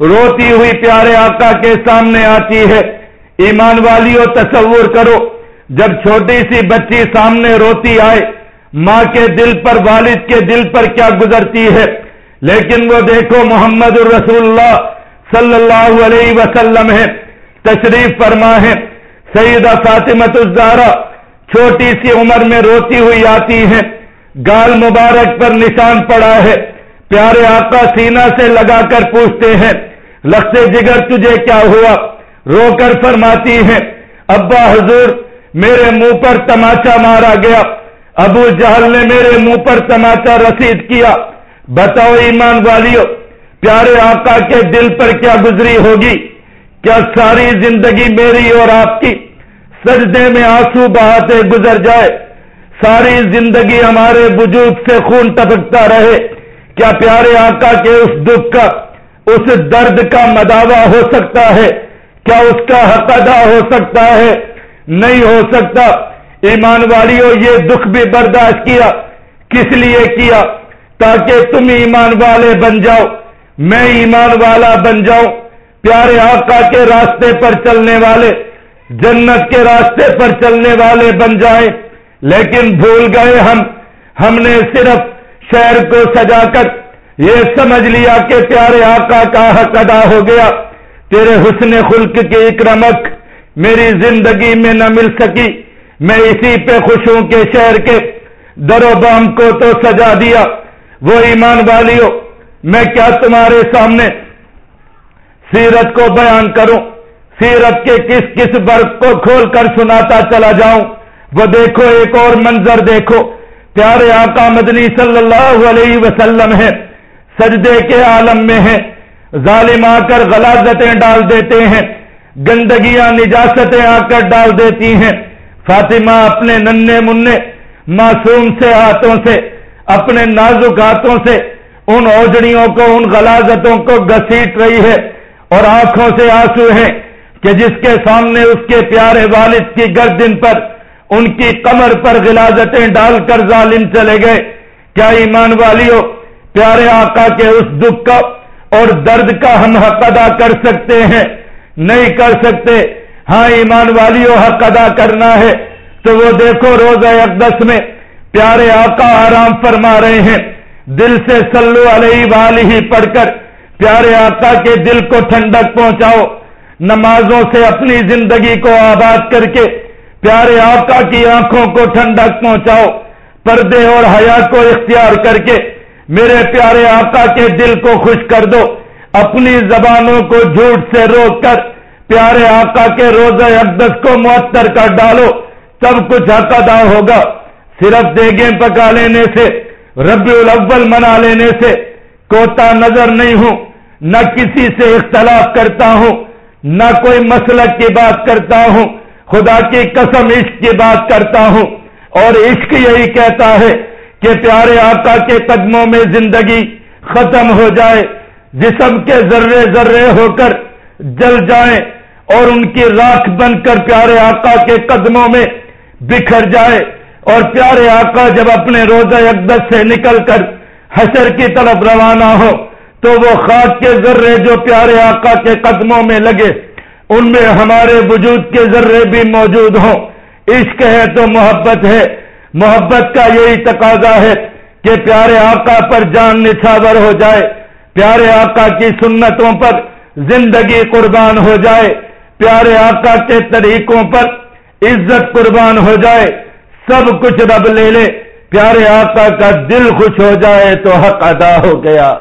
روتی ہوئی پیارے آقا کے سامنے آتی ہے۔ ایمان والیوں تصور کرو، جب چھوٹی سی بچی سامنے روتی آئے، ماں کے دل پر، والد کے دل پر کیا گزرتی ہے۔ لیکن وہ دیکھو، محمد الرسول اللہ صلی اللہ علیہ وسلم ہے۔ تشریف فرما ہے۔ سیدہ فاطمت الزارا چھوٹی سی عمر میں روتی ہوئی آتی ہیں گال مبارک پر نشان پڑا ہے۔ پیارے آقا سینا سے لگا کر پوچھتے ہیں لخت جگر تجھے کیا ہوا؟ رو کر فرماتی ہیں، ابا حضور، میرے منہ پر تماچا مارا گیا۔ ابو جہل نے میرے منہ پر تماچا رسید کیا۔ بتاؤ ایمان والیوں پیارے آقا کے دل پر کیا گزری ہوگی؟ کیا ساری زندگی میری اور آپ کی سجدے میں آنسو بہاتے گزر جائے؟ ساری زندگی ہمارے وجود سے خون ٹپکتا رہے۔ کیا پیارے آقا کے اس دکھ کا اس درد کا مداوع ہو سکتا ہے۔ کیا اس کا حق ادا ہو سکتا ہے؟ نہیں ہو سکتا۔ ایمان والیوں، یہ دکھ بھی برداشت کیا۔ کس لیے کیا؟ تاکہ تم ایمان والے بن جاؤ۔ میں ایمان والا بن جاؤں پیارے آقا کے راستے پر چلنے والے، جنت کے راستے پر چلنے والے بن جائیں۔ لیکن بھول گئے ہم۔ ہم نے صرف شہر کو سجا کر یہ سمجھ لیا کہ پیارے آقا کا حق ادا ہو گیا۔ تیرے حسن خلق کی اکرمک میری زندگی میں نہ مل سکی۔ میں اسی پہ خوش ہوں کہ شہر کے در و بام کو تو سجا دیا۔ وہ ایمان والیوں میں کیا تمہارے سامنے سیرت کو بیان کروں؟ سیرت کے کس کس برف کو کھول کر سناتا چلا جاؤں؟ وہ دیکھو، ایک اور منظر دیکھو۔ پیارے آقا مدنی صلی اللہ علیہ وسلم ہے سجدے کے عالم میں ہے ظالم آ کر غلازتیں ڈال دیتے ہیں، گندگیاں، نجاستیں آ کر ڈال دیتی ہیں۔ فاطمہ اپنے ننے منع معصوم سے ہاتھوں سے، اپنے نازک ہاتھوں سے، ان اوجڑیوں کو، ان غلازتوں کو گسیٹ رہی ہے اور آنکھوں سے آنسو ہیں کہ جس کے سامنے اس کے پیارے والد کی گردن پر، ان کی کمر پر غلازتیں ڈال کر ظالم چلے گئے۔ کیا ایمان والیوں پیارے آقا کے اس دکھ کا اور درد کا ہم حق ادا کر سکتے ہیں۔ نہیں کر سکتے۔ ہاں ایمان والیوں حق ادا کرنا ہے۔ تو وہ دیکھو روزہ اقدس میں پیارے آقا آرام فرما رہے ہیں۔ دل سے سلو علیہ والی ہی پڑھ کر پیارے آقا کے دل کو ٹھنڈک پہنچاؤ۔ نمازوں سے اپنی زندگی کو آباد کر کے پیارے آقا کی آنکھوں کو ٹھنڈک پہنچاؤ۔ پردے اور حیا کو اختیار کر کے میرے پیارے آقا کے دل کو خوش کر دو، اپنی زبانوں کو جھوٹ سے روک کر، پیارے آقا کے روزہ اقدس کو معطر کر ڈالو۔ سب کچھ حق ادا ہوگا۔ صرف دیگیں پکا لینے سے ربی الاول منا لینے سے کوتا نظر نہیں ہوں۔ نہ کسی سے اختلاف کرتا ہوں، نہ کوئی مسلک کی بات کرتا ہوں۔ خدا کی قسم، عشق کی بات کرتا ہوں۔ اور عشق یہی کہتا ہے کہ پیارے آقا کے قدموں میں زندگی ختم ہو جائے، جسم کے ذرے ذرے ہو کر جل جائیں اور ان کی راکھ بن کر پیارے آقا کے قدموں میں بکھر جائے۔ اور پیارے آقا جب اپنے روزہ اقدس سے نکل کر حشر کی طرف روانہ ہو، تو وہ خاک کے ذرے جو پیارے آقا کے قدموں میں لگے، ان میں ہمارے وجود کے ذرے بھی موجود ہوں۔ عشق ہے تو محبت ہے محبت کا یہی تقاضا ہے کہ پیارے آقا پر جان نچھاور ہو جائے، پیارے آقا کی سنتوں پر زندگی قربان ہو جائے، پیارے آقا کے طریقوں پر عزت قربان ہو جائے، سب کچھ رب لے لے، پیارے آقا کا دل خوش ہو جائے تو حق ادا ہو گیا۔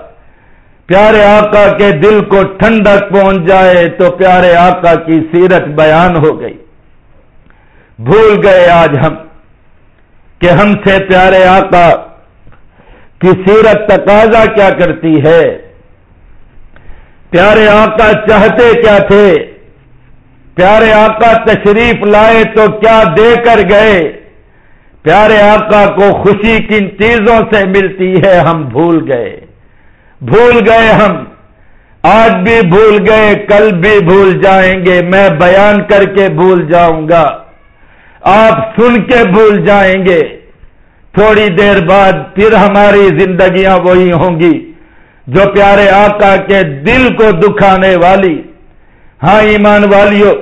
پیارے آقا کے دل کو ٹھنڈک پہنچ جائے تو پیارے آقا کی سیرت بیان ہو گئی۔ بھول گئے آج ہم۔ کہ ہم سے پیارے آقا، کی سیرت تقاضا کیا کرتی ہے؟ پیارے آقا چاہتے کیا تھے؟ پیارے آقا تشریف لائے تو کیا دے کر گئے؟ پیارے آقا کو خوشی کن چیزوں سے ملتی ہے، ہم بھول گئے۔ بھول گئے ہم۔ آج بھی بھول گئے، کل بھی بھول جائیں گے۔ میں بیان کر کے بھول جاؤں گا۔ آپ سن کے بھول جائیں گے۔ تھوڑی دیر بعد پھر ہماری زندگیاں وہی ہوں گی جو پیارے آقا کے دل کو دکھانے والی۔ ہاں ایمان والیوں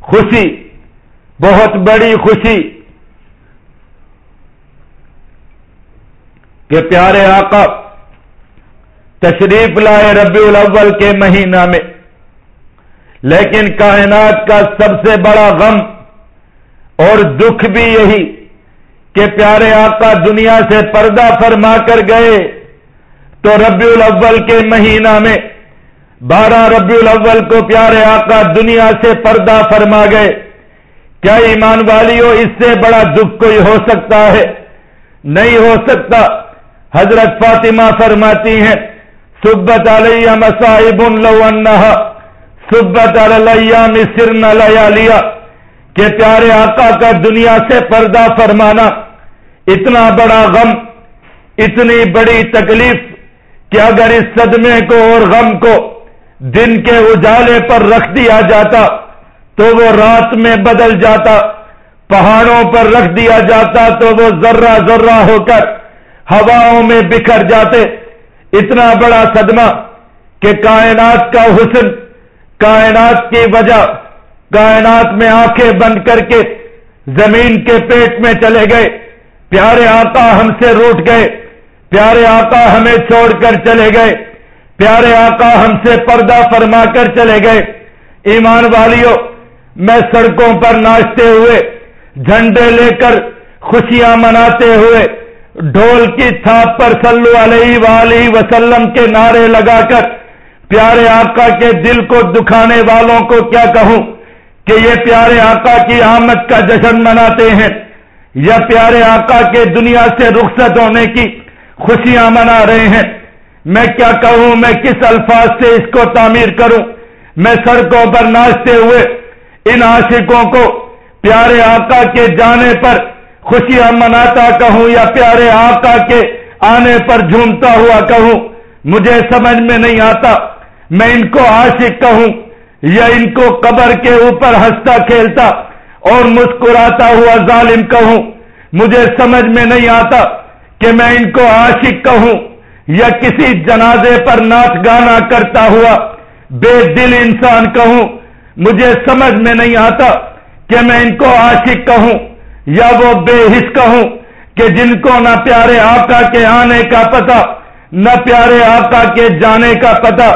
خوشی، بہت بڑی خوشی۔ کہ پیارے آقا، تشریف لائے ربیع الاول کے مہینہ میں، لیکن کائنات کا سب سے بڑا غم اور دکھ بھی یہی کہ پیارے آقا دنیا سے پردہ فرما کر گئے تو ربیع الاول کے مہینہ میں بارہ ربیع الاول کو پیارے آقا دنیا سے پردہ فرما گئے۔ کیا ایمان والیوں اس سے بڑا دکھ کوئی ہو سکتا ہے؟ نہیں ہو سکتا۔ حضرت فاطمہ فرماتی ہیں، سبت علیہ مسائب لو انہا، سبت علیہ مصر نہ لیا لیا۔ کہ پیارے آقا کا دنیا سے پردہ فرمانا اتنا بڑا غم، اتنی بڑی تکلیف کہ اگر اس صدمے کو اور غم کو دن کے اجالے پر رکھ دیا جاتا تو وہ رات میں بدل جاتا، پہاڑوں پر رکھ دیا جاتا تو وہ ذرہ ذرہ ہو کر ہواؤں میں بکھر جاتے۔ اتنا بڑا صدمہ کہ کائنات کا حسن، کائنات کی وجہ کائنات میں آنکھیں بند کر کے زمین کے پیٹ میں چلے گئے۔ پیارے آقا ہم سے روٹ گئے۔ پیارے آقا ہمیں چھوڑ کر چلے گئے۔ پیارے آقا ہم سے پردہ فرما کر چلے گئے۔ ایمان والیوں میں سڑکوں پر ناچتے ہوئے، جھنڈے لے کر خوشیاں مناتے ہوئے، ڈھول کی تھاپ پر سلو علیہ ولی وسلم کے نعرے لگا کر، پیارے آقا کے دل کو دکھانے والوں کو کیا کہوں؟ کہ یہ پیارے آقا کی آمد کا جشن مناتے ہیں۔ یا پیارے آقا کے دنیا سے رخصت ہونے کی خوشیاں منا رہے ہیں۔ میں کیا کہوں؟ میں کس الفاظ سے اس کو تعمیر کروں؟ میں سڑکوں پر ناچتے ہوئے ان عاشقوں کو پیارے آقا کے جانے پر خوشیاں مناتا کہوں یا پیارے آقا کے آنے پر جھومتا ہوا کہوں؟ مجھے سمجھ میں نہیں آتا۔ میں ان کو عاشق کہوں۔ یا ان کو قبر کے اوپر ہنستا کھیلتا اور مسکراتا ہوا ظالم کہوں، مجھے سمجھ میں نہیں آتا کہ میں ان کو عاشق کہوں یا کسی جنازے پر ناچ گانا کرتا ہوا بے دل انسان کہوں۔ مجھے سمجھ میں نہیں آتا کہ میں ان کو عاشق کہوں یا وہ بے حص کہوں کہ جن کو نہ پیارے آقا کے آنے کا پتہ، نہ پیارے آقا کے جانے کا پتہ۔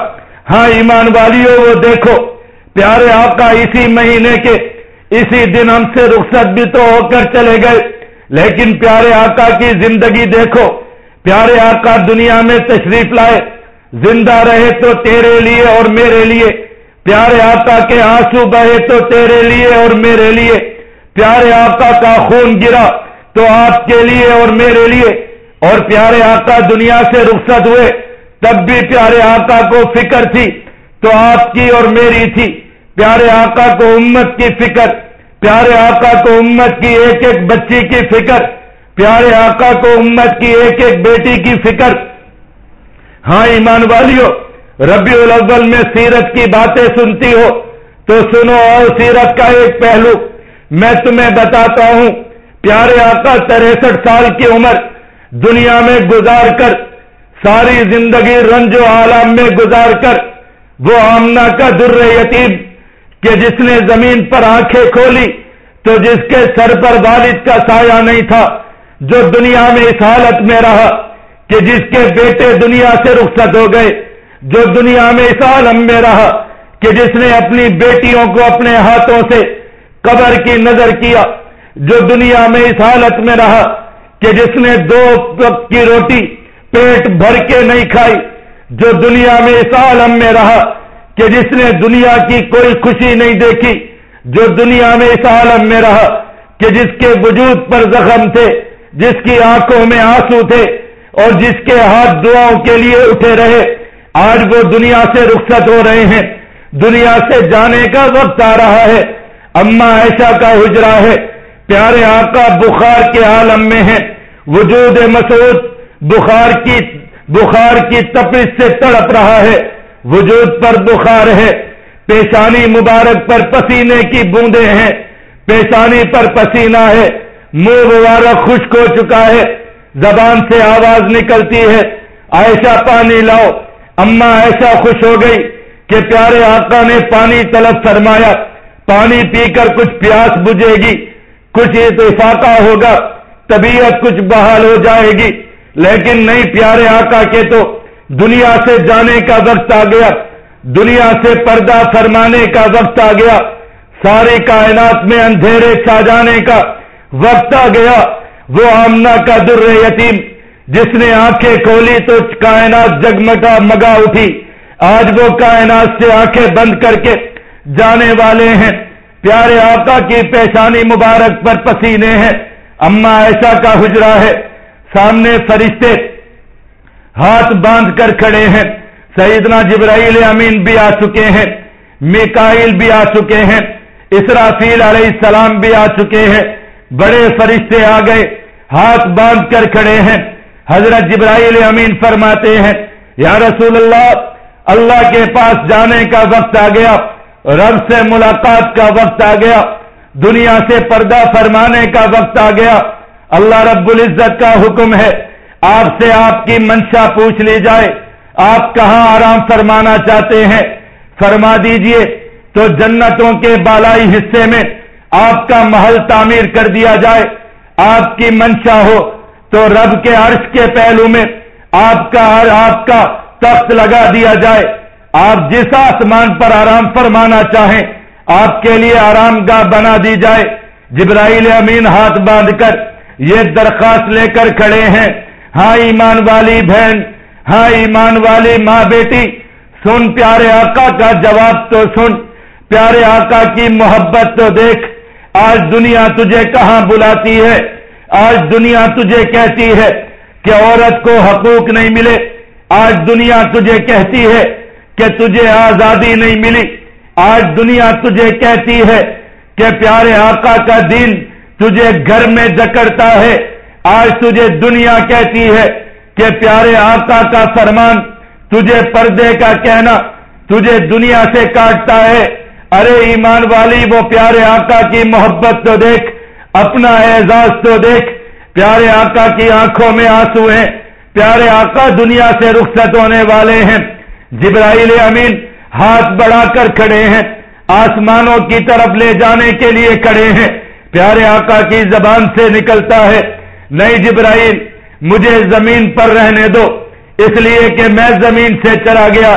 ہاں ایمان والیوں وہ دیکھو۔ پیارے آقا اسی مہینے کے اسی دن ہم سے رخصت بھی تو ہو کر چلے گئے۔ لیکن پیارے آقا کی زندگی دیکھو، پیارے آقا دنیا میں تشریف لائے۔ زندہ رہے تو تیرے لیے اور میرے لیے۔ پیارے آقا کے آنسو بہے تو تیرے لیے اور میرے لیے۔ پیارے آقا کا خون گرا تو آپ کے لیے اور میرے لیے۔ اور پیارے آقا دنیا سے رخصت ہوئے، تب بھی پیارے آقا کو فکر تھی تو آپ کی اور میری تھی۔ پیارے آقا کو امت کی فکر، پیارے آقا کو امت کی ایک ایک بچی کی فکر، پیارے آقا کو امت کی ایک ایک بیٹی کی فکر۔ ہاں ایمان والیوں ربیع الاول میں سیرت کی باتیں سنتی ہو، تو سنو اور سیرت کا ایک پہلو۔ میں تمہیں بتاتا ہوں، پیارے آقا تریسٹھ سال کی عمر، دنیا میں گزار کر، ساری زندگی رنج و عالم میں گزار کر، وہ آمنا کا در یتیم۔ کہ جس نے زمین پر آنکھیں کھولی تو جس کے سر پر والد کا سایہ نہیں تھا، جو دنیا میں اس حالت میں رہا کہ جس کے بیٹے دنیا سے رخصت ہو گئے، جو دنیا میں اس عالم میں رہا کہ جس نے اپنی بیٹیوں کو اپنے ہاتھوں سے قبر کی نظر کیا، جو دنیا میں اس حالت میں رہا کہ جس نے دو وقت کی روٹی پیٹ بھر کے نہیں کھائی، جو دنیا میں اس عالم میں رہا کہ جس نے دنیا کی کوئی خوشی نہیں دیکھی، جو دنیا میں اس عالم میں رہا، کہ جس کے وجود پر زخم تھے، جس کی آنکھوں میں آنسو تھے، اور جس کے ہاتھ دعاؤں کے لیے اٹھے رہے۔ آج وہ دنیا سے رخصت ہو رہے ہیں۔ دنیا سے جانے کا وقت آ رہا ہے۔ اما ایسا کا حجرا ہے۔ پیارے آقا بخار کے عالم میں ہے وجود مسعود بخار کی بخار کی تپش سے تڑپ رہا ہے۔ وجود پر بخار ہے، پیشانی مبارک پر پسینے کی بوندیں ہیں، پیشانی پر پسینہ ہے، منہ مبارک خشک ہو چکا ہے، زبان سے آواز نکلتی ہے ایسا پانی لاؤ، اما ایسا خوش ہو گئی کہ پیارے آقا نے پانی طلب فرمایا، پانی پی کر کچھ پیاس بجھے گی، کچھ اتفاقہ ہوگا، طبیعت کچھ بحال ہو جائے گی، لیکن نہیں پیارے آقا کے تو دنیا سے جانے کا وقت آ گیا، دنیا سے پردہ فرمانے کا وقت آ گیا، ساری کائنات میں اندھیرے چھا جانے کا وقت آ گیا۔ وہ آمنا کا در یتیم، جس نے آنکھیں کھولی تو کائنات جگمگا مگا اٹھی۔ آج وہ کائنات سے آنکھیں بند کر کے جانے والے ہیں۔ پیارے آقا کی پیشانی مبارک پر پسینے ہیں۔ اما ایسا کا حجرا ہے۔ سامنے فرشتے ہاتھ باندھ کر کھڑے ہیں۔ سیدنا جبرائیل امین بھی آ چکے ہیں۔ میکائل بھی آ چکے ہیں۔ اسرافیل علیہ السلام بھی آ چکے ہیں۔ بڑے فرشتے آ گئے۔ ہاتھ باندھ کر کھڑے ہیں۔ حضرت جبرائیل امین فرماتے ہیں، یا رسول اللہ اللہ کے پاس جانے کا وقت آ گیا۔ رب سے ملاقات کا وقت آ گیا۔ دنیا سے پردہ فرمانے کا وقت آ گیا۔ اللہ رب العزت کا حکم ہے۔ آپ سے آپ کی منشا پوچھ لی جائے۔ آپ کہاں آرام فرمانا چاہتے ہیں؟ فرما دیجیے۔ تو جنتوں کے بالائی حصے میں آپ کا محل تعمیر کر دیا جائے۔ آپ کی منشا ہو تو رب کے عرش کے پہلو میں آپ کا آپ کا تخت لگا دیا جائے۔ آپ جس آسمان پر آرام فرمانا چاہیں، آپ کے لیے آرام گاہ بنا دی جائے۔ جبرائیل امین ہاتھ باندھ کر یہ درخواست لے کر کھڑے ہیں۔ ہاں ایمان والی بہن ہاں ایمان والی ماں بیٹی، سن پیارے آقا کا جواب تو سن، پیارے آقا کی محبت تو دیکھ، آج دنیا تجھے کہاں بلاتی ہے؟ آج دنیا تجھے کہتی ہے کہ عورت کو حقوق نہیں ملے، آج دنیا تجھے کہتی ہے کہ تجھے آزادی نہیں ملی، آج دنیا تجھے کہتی ہے کہ پیارے آقا کا دین تجھے گھر میں جکڑتا ہے۔ آج تجھے دنیا کہتی ہے کہ پیارے آقا کا فرمان، تجھے پردے کا کہنا تجھے دنیا سے کاٹتا ہے۔ ارے ایمان والی، وہ پیارے آقا کی محبت تو دیکھ، اپنا اعزاز تو دیکھ۔ پیارے آقا کی آنکھوں میں آنسو ہیں۔ پیارے آقا دنیا سے رخصت ہونے والے ہیں۔ جبرائیل امین ہاتھ بڑھا کر کھڑے ہیں۔ آسمانوں کی طرف لے جانے کے لیے کھڑے ہیں۔ پیارے آقا کی زبان سے نکلتا ہے۔ نہیں جبرائیل، مجھے زمین پر رہنے دو۔ اس لیے کہ میں زمین سے چلا گیا،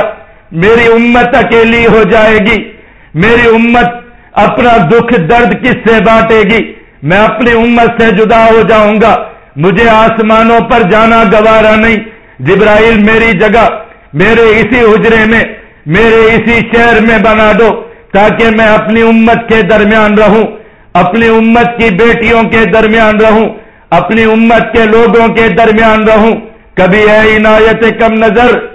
میری امت اکیلی ہو جائے گی۔ میری امت اپنا دکھ درد کس سے بانٹے گی؟ میں اپنی امت سے جدا ہو جاؤں گا۔ مجھے آسمانوں پر جانا گوارا نہیں۔ جبرائیل، میری جگہ، میرے اسی حجرے میں، میرے اسی شہر میں بنا دو تاکہ میں اپنی امت کے درمیان رہوں، اپنی امت کی بیٹیوں کے درمیان رہوں اپنی امت کے لوگوں کے درمیان رہوں۔ کبھی ہے عنایت کم نظر،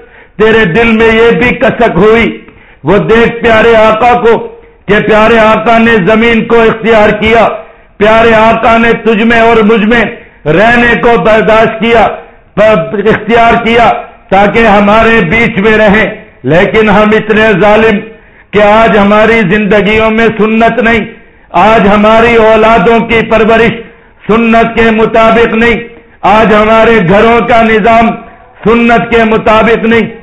تیرے دل میں یہ بھی کسک ہوئی۔ وہ دیکھ پیارے آقا کو کہ پیارے آقا نے زمین کو اختیار کیا۔ پیارے آقا نے تجھ میں اور مجھ میں رہنے کو برداشت کیا، اختیار کیا تاکہ ہمارے بیچ میں رہیں۔ لیکن ہم اتنے ظالم کہ آج ہماری زندگیوں میں سنت نہیں۔ آج ہماری اولادوں کی پرورش سنت کے مطابق نہیں۔ آج ہمارے گھروں کا نظام سنت کے مطابق نہیں۔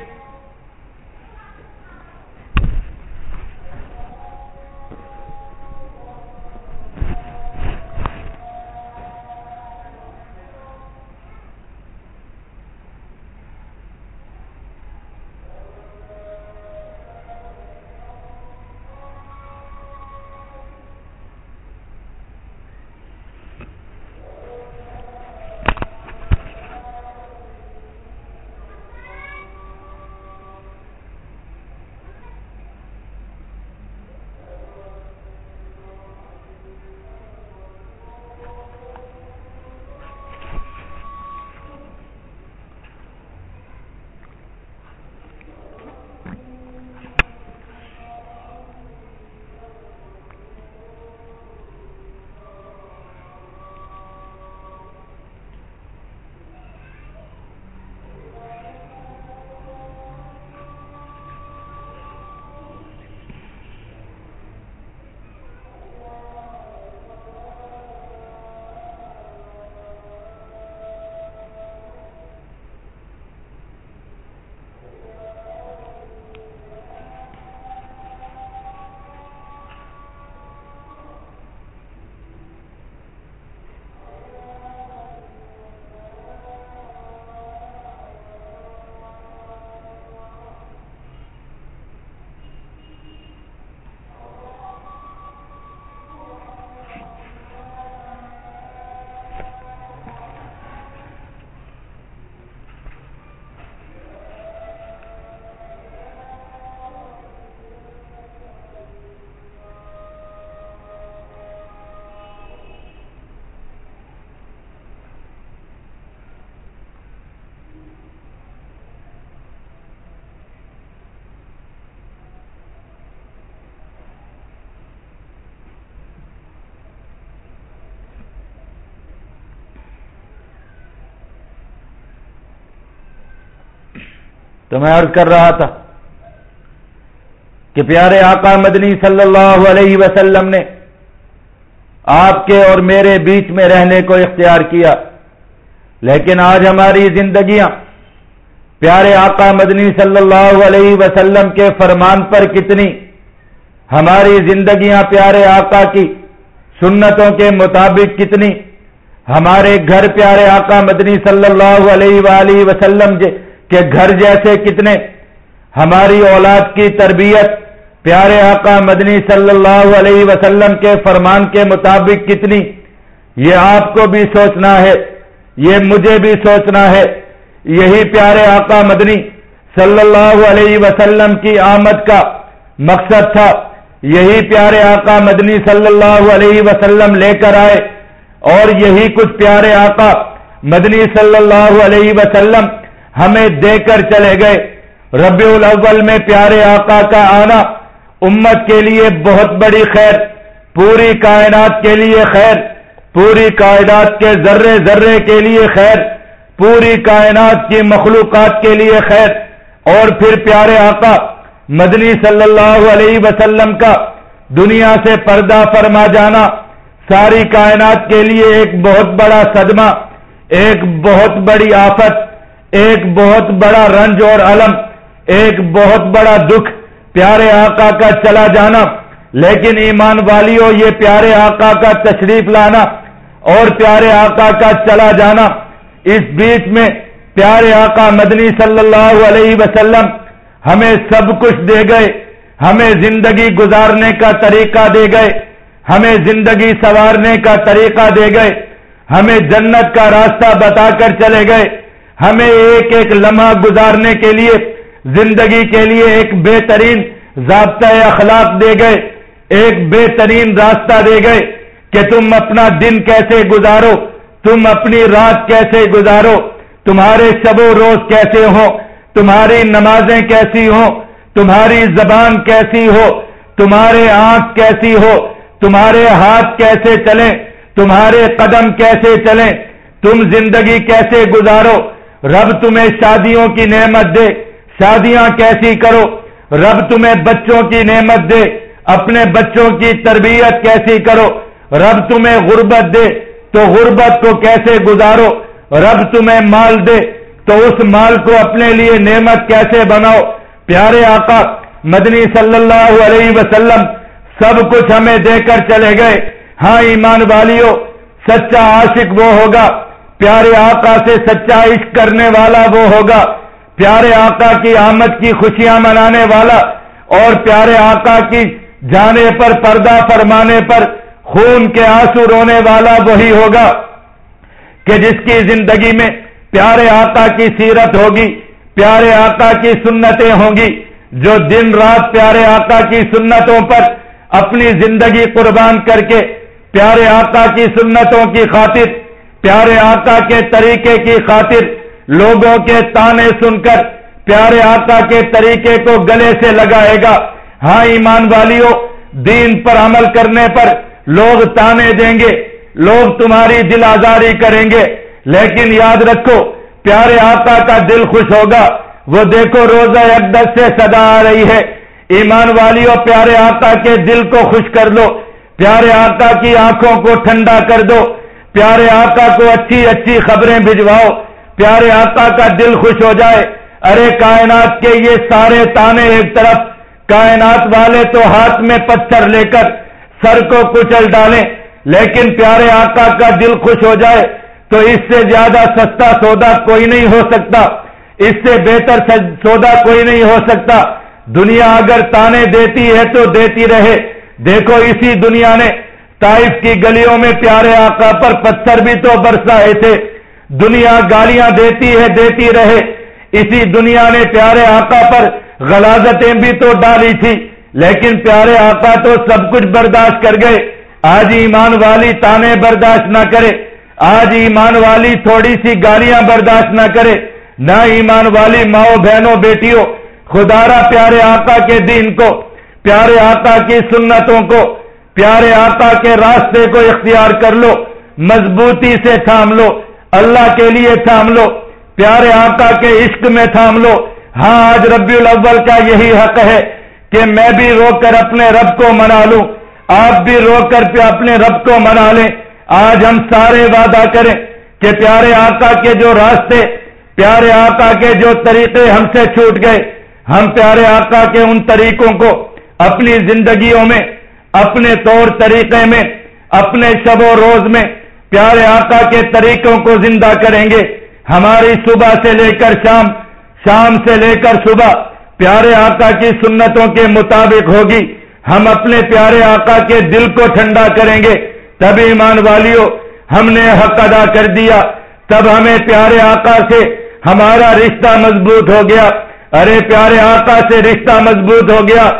تو میں عرض کر رہا تھا کہ پیارے آقا مدنی صلی اللہ علیہ وسلم نے آپ کے اور میرے بیچ میں رہنے کو اختیار کیا، لیکن آج ہماری زندگیاں پیارے آقا مدنی صلی اللہ علیہ وسلم کے فرمان پر کتنی ہماری زندگیاں پیارے آقا کی سنتوں کے مطابق کتنی ہمارے گھر پیارے آقا مدنی صلی اللہ علیہ وآلہ وسلم کے گھر جیسے کتنے ہماری اولاد کی تربیت پیارے آقا مدنی صلی اللہ علیہ وسلم کے فرمان کے مطابق کتنی، یہ آپ کو بھی سوچنا ہے، یہ مجھے بھی سوچنا ہے۔ یہی پیارے آقا مدنی صلی اللہ علیہ وسلم کی آمد کا مقصد تھا۔ یہی پیارے آقا مدنی صلی اللہ علیہ وسلم لے کر آئے۔ اور یہی کچھ پیارے آقا مدنی صلی اللہ علیہ وسلم ہمیں دے کر چلے گئے۔ ربیع الاول میں پیارے آقا کا آنا، امت کے لیے بہت بڑی خیر، پوری کائنات کے لیے خیر، پوری کائنات کے ذرے ذرے کے لیے خیر، پوری کائنات کی مخلوقات کے لیے خیر۔ اور پھر پیارے آقا، مدنی صلی اللہ علیہ وسلم کا دنیا سے پردہ فرما جانا۔ ساری کائنات کے لیے ایک بہت بڑا صدمہ، ایک بہت بڑی آفت۔ ایک بہت بڑا رنج اور علم، ایک بہت بڑا دکھ، پیارے آقا کا چلا جانا۔ لیکن ایمان والیوں یہ پیارے آقا کا تشریف لانا اور پیارے آقا کا چلا جانا۔ اس بیچ میں پیارے آقا مدنی صلی اللہ علیہ وسلم ہمیں سب کچھ دے گئے، ہمیں زندگی گزارنے کا طریقہ دے گئے، ہمیں زندگی سوارنے کا طریقہ دے گئے، ہمیں جنت کا راستہ بتا کر چلے گئے۔ ہمیں ایک ایک لمحہ گزارنے کے لیے، زندگی کے لیے ایک بہترین ضابطۂ اخلاق دے گئے، ایک بہترین راستہ دے گئے کہ تم اپنا دن کیسے گزارو، تم اپنی رات کیسے گزارو، تمہارے شب و روز کیسے ہو تمہاری نمازیں کیسی ہوں، تمہاری زبان کیسی ہو، تمہارے آنکھ کیسی ہو، تمہارے ہاتھ کیسے چلیں، تمہارے قدم کیسے چلیں، تم زندگی کیسے گزارو رب تمہیں شادیوں کی نعمت دے، شادیاں کیسی کرو؟ رب تمہیں بچوں کی نعمت دے، اپنے بچوں کی تربیت کیسی کرو؟ رب تمہیں غربت دے، تو غربت کو کیسے گزارو؟ رب تمہیں مال دے، تو اس مال کو اپنے لیے نعمت کیسے بناؤ؟ پیارے آقا، مدنی صلی اللہ علیہ وسلم، سب کچھ ہمیں دے کر چلے گئے۔ ہاں ایمان والیوں سچا عاشق وہ ہوگا۔ پیارے آقا سے سچا عشق کرنے والا وہ ہوگا۔ پیارے آقا کی آمد کی خوشیاں منانے والا اور پیارے آقا کی جانے پر پردہ فرمانے پر خون کے آنسو رونے والا وہی ہوگا کہ جس کی زندگی میں پیارے آقا کی سیرت ہوگی، پیارے آقا کی سنتیں ہوں گی۔ جو دن رات پیارے آقا کی سنتوں پر اپنی زندگی قربان کر کے پیارے آقا کی سنتوں کی خاطر پیارے آقا کے طریقے کی خاطر لوگوں کے تانے سن کر پیارے آقا کے طریقے کو گلے سے لگائے گا۔ ہاں ایمان والیوں دین پر عمل کرنے پر لوگ تانے دیں گے، لوگ تمہاری دل آزاری کریں گے۔ لیکن یاد رکھو، پیارے آقا کا دل خوش ہوگا۔ وہ دیکھو، روزہ اقدس سے صدا آ رہی ہے۔ ایمان والیوں پیارے آقا کے دل کو خوش کر دو پیارے آقا کی آنکھوں کو ٹھنڈا کر دو۔ پیارے آقا کو اچھی اچھی خبریں بھجواؤ۔ پیارے آقا کا دل خوش ہو جائے۔ ارے کائنات کے یہ سارے تانے ایک طرف، کائنات والے تو ہاتھ میں پتھر لے کر سر کو کچل ڈالیں۔ لیکن پیارے آقا کا دل خوش ہو جائے تو اس سے زیادہ سستا سودا کوئی نہیں ہو سکتا۔ اس سے بہتر سودا کوئی نہیں ہو سکتا۔ دنیا اگر تانے دیتی ہے تو دیتی رہے۔ دیکھو اسی دنیا نے تائف کی گلیوں میں پیارے آقا پر پتھر بھی تو برسائے تھے۔ دنیا گالیاں دیتی ہے، دیتی رہے۔ اسی دنیا نے پیارے آقا پر غلازتیں بھی تو ڈالی تھی۔ لیکن پیارے آقا تو سب کچھ برداشت کر گئے۔ آج ایمان والی تانے برداشت نہ کرے۔ آج ایمان والی تھوڑی سی گالیاں برداشت نہ کرے۔ نہ ایمان والی ماؤ بہنوں، بیٹیوں خدارا پیارے آقا کے دین کو، پیارے آقا کی سنتوں کو پیارے آقا کے راستے کو اختیار کر لو، مضبوطی سے تھام لو، اللہ کے لیے تھام لو، پیارے آقا کے عشق میں تھام لو۔ ہاں آج ربی الاول کا یہی حق ہے کہ میں بھی رو کر اپنے رب کو منا لوں۔ آپ بھی رو کر اپنے رب کو منا لیں۔ آج ہم سارے وعدہ کریں کہ پیارے آقا کے جو راستے، پیارے آقا کے جو طریقے ہم سے چھوٹ گئے، ہم پیارے آقا کے ان طریقوں کو اپنی زندگیوں میں اپنے طور طریقے میں، اپنے شب و روز میں پیارے آقا کے طریقوں کو زندہ کریں گے۔ ہماری صبح سے لے کر شام شام سے لے کر صبح پیارے آقا کی سنتوں کے مطابق ہوگی۔ ہم اپنے پیارے آقا کے دل کو ٹھنڈا کریں گے۔ تب ایمان والیوں ہم نے حق ادا کر دیا۔ تب ہمیں پیارے آقا سے ہمارا رشتہ مضبوط ہو گیا۔ ارے پیارے آقا سے رشتہ مضبوط ہو گیا۔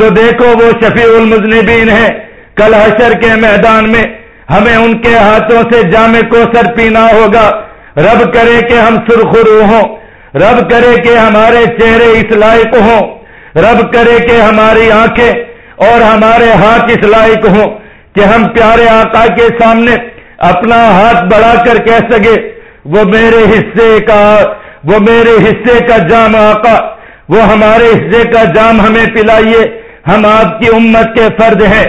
تو دیکھو وہ شفیع المزنبین ہے کل حشر کے میدان میں ہمیں ان کے ہاتھوں سے جامع کو سر پینا ہوگا۔ رب کرے کہ ہم سرخرو ہوں۔ رب کرے کہ ہمارے چہرے اس لائق ہوں۔ رب کرے کہ ہماری آنکھیں اور ہمارے ہاتھ اس لائق ہوں کہ ہم پیارے آقا کے سامنے اپنا ہاتھ بڑھا کر کہہ سکے، وہ میرے حصے کا، وہ میرے حصے کا جام آقا، وہ ہمارے حصے کا جام ہمیں پلائیے۔ ہم آپ کی امت کے فرد ہیں۔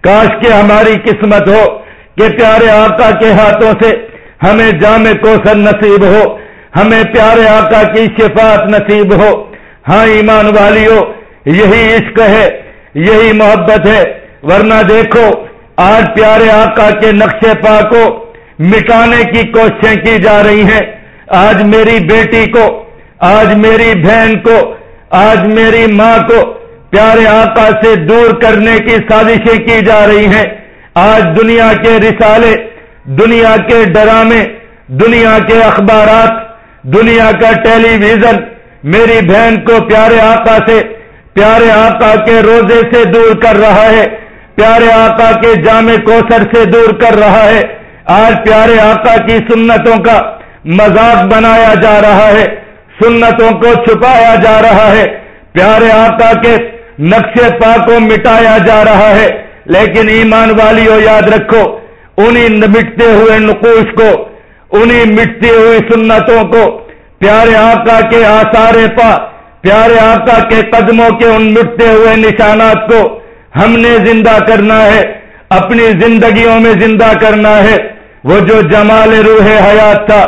کاش کے ہماری قسمت ہو کہ پیارے آقا کے ہاتھوں سے ہمیں جام کو نصیب ہو، ہمیں پیارے آقا کی شفاعت نصیب ہو۔ ہاں ایمان والیو، یہی عشق ہے، یہی محبت ہے۔ ورنہ دیکھو، آج پیارے آقا کے نقشے پا کو مٹانے کی کوششیں کی جا رہی ہیں۔ آج میری بیٹی کو، آج میری بہن کو، آج میری ماں کو پیارے آقا سے دور کرنے کی سازشیں کی جا رہی ہیں۔ آج دنیا کے رسالے، دنیا کے ڈرامے، دنیا کے اخبارات، دنیا کا ٹیلی ویژن میری بہن کو پیارے آقا سے، پیارے آقا کے روزے سے دور کر رہا ہے، پیارے آقا کے جامع کوثر سے دور کر رہا ہے۔ آج پیارے آقا کی سنتوں کا مذاق بنایا جا رہا ہے، سنتوں کو چھپایا جا رہا ہے۔ پیارے آقا کے نقشے پا کو مٹایا جا رہا ہے۔ لیکن ایمان والی ہو یاد رکھو انہیں مٹتے ہوئے نقوش کو انہیں مٹتی ہوئی سنتوں کو۔ پیارے آقا کے آثار پا، پیارے آقا کے قدموں کے ان مٹتے ہوئے نشانات کو ہم نے زندہ کرنا ہے، اپنی زندگیوں میں زندہ کرنا ہے۔ وہ جو جمال روح حیات تھا،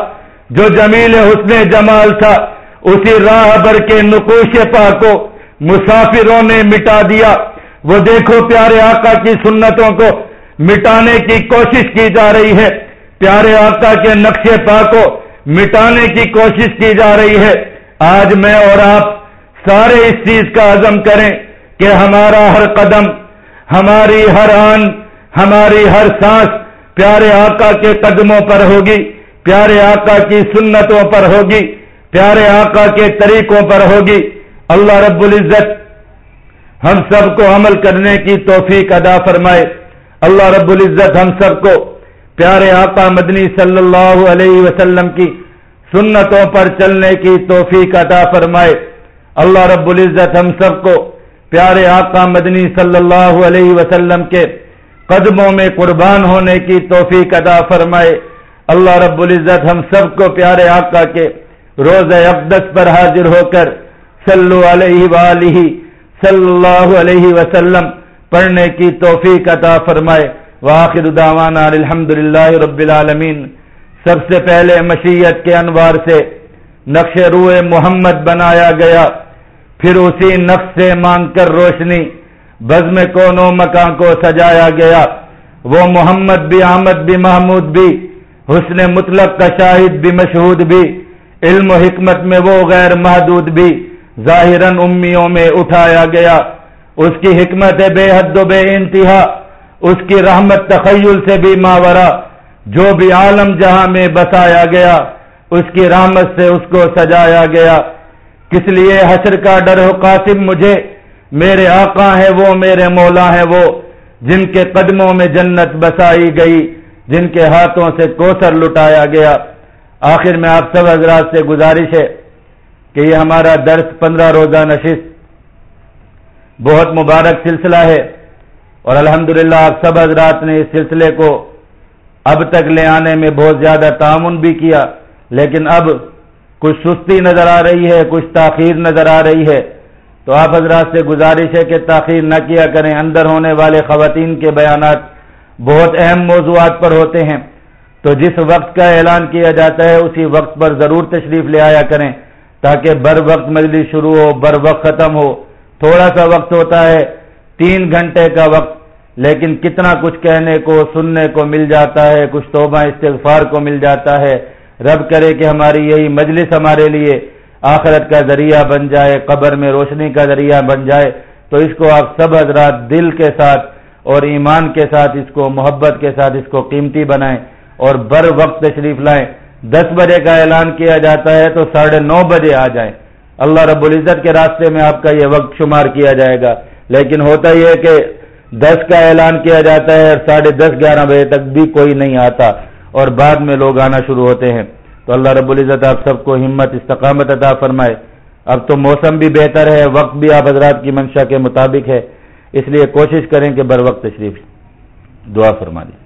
جو جمیل حسن جمال تھا، اسی راہ بر کے نقوش پا کو مسافروں نے مٹا دیا۔ وہ دیکھو پیارے آقا کی سنتوں کو، مٹانے کی کوشش کی جا رہی ہے۔ پیارے آقا کے نقشے پا کو مٹانے کی کوشش کی جا رہی ہے۔ آج میں اور آپ سارے اس چیز کا عزم کریں کہ ہمارا ہر قدم، ہماری ہر آن، ہماری ہر سانس پیارے آقا کے قدموں پر ہوگی، پیارے آقا کی سنتوں پر ہوگی، پیارے آقا کے طریقوں پر ہوگی۔ اللہ رب العزت ہم سب کو عمل کرنے کی توفیق ادا فرمائے۔ اللہ رب العزت ہم سب کو پیارے آقا مدنی صلی اللہ علیہ وسلم کی سنتوں پر چلنے کی توفیق عطا فرمائے۔ اللہ رب العزت ہم سب کو پیارے آقا مدنی صلی اللہ علیہ وسلم کے قدموں میں قربان ہونے کی توفیق عطا فرمائے۔ اللہ رب العزت ہم سب کو پیارے آقا کے روز اقدس پر حاضر ہو کر صلو علیہ وآلہ صلی اللہ علیہ وسلم، پڑھنے کی توفیق عطا فرمائے۔ واخر دعوانا الحمدللہ رب العالمین۔ سب سے پہلے مشیت کے انوار سے نقش روح محمد بنایا گیا۔ پھر اسی نقش سے مانگ کر روشنی، بزم کونو مکان کو سجایا گیا۔ وہ محمد بھی، احمد بھی، محمود بھی، حسن مطلق کا شاہد بھی، مشہود بھی۔ علم و حکمت میں وہ غیر محدود بھی۔ ظاہراً امیوں میں اٹھایا گیا۔ اس کی حکمت بے حد و بے انتہا، اس کی رحمت تخیل سے بھی ماورا۔ جو بھی عالم جہاں میں بسایا گیا، اس کی رحمت سے اس کو سجایا گیا۔ کس لیے حشر کا ڈر ہو قاسم مجھے؟ میرے آقا ہے وہ، میرے مولا ہے وہ۔ جن کے قدموں میں جنت بسائی گئی، جن کے ہاتھوں سے کوسر لٹایا گیا۔ آخر میں آپ سب حضرات سے گزارش ہے۔ کہ یہ ہمارا درس پندرہ روزہ نشست بہت مبارک سلسلہ ہے اور الحمدللہ آپ سب حضرات نے اس سلسلے کو اب تک لے آنے میں بہت زیادہ تعاون بھی کیا، لیکن اب کچھ سستی نظر آ رہی ہے، کچھ تاخیر نظر آ رہی ہے۔ تو آپ حضرات سے گزارش ہے کہ تاخیر نہ کیا کریں۔ اندر ہونے والے خواتین کے بیانات بہت اہم موضوعات پر ہوتے ہیں۔ تو جس وقت کا اعلان کیا جاتا ہے، اسی وقت پر ضرور تشریف لے آیا کریں۔ تاکہ بر وقت مجلس شروع ہو، بر وقت ختم ہو۔ تھوڑا سا وقت ہوتا ہے، تین گھنٹے کا وقت، لیکن کتنا کچھ کہنے کو، سننے کو مل جاتا ہے، کچھ توبہ استغفار کو مل جاتا ہے۔ رب کرے کہ ہماری یہی مجلس ہمارے لیے آخرت کا ذریعہ بن جائے، قبر میں روشنی کا ذریعہ بن جائے۔ تو اس کو آپ سب حضرات دل کے ساتھ اور ایمان کے ساتھ اس کو، محبت کے ساتھ اس کو قیمتی بنائیں اور بر وقت تشریف لائیں۔ دس بجے کا اعلان کیا جاتا ہے تو ساڑھے نو بجے آ جائیں۔ اللہ رب العزت کے راستے میں آپ کا یہ وقت شمار کیا جائے گا۔ لیکن ہوتا یہ کہ دس کا اعلان کیا جاتا ہے اور ساڑھے دس گیارہ بجے تک بھی کوئی نہیں آتا اور بعد میں لوگ آنا شروع ہوتے ہیں۔ تو اللہ رب العزت آپ سب کو ہمت، استقامت عطا فرمائے۔ اب تو موسم بھی بہتر ہے، وقت بھی آپ حضرات کی منشا کے مطابق ہے۔ اس لیے کوشش کریں کہ بر وقت تشریف دعا فرما دیں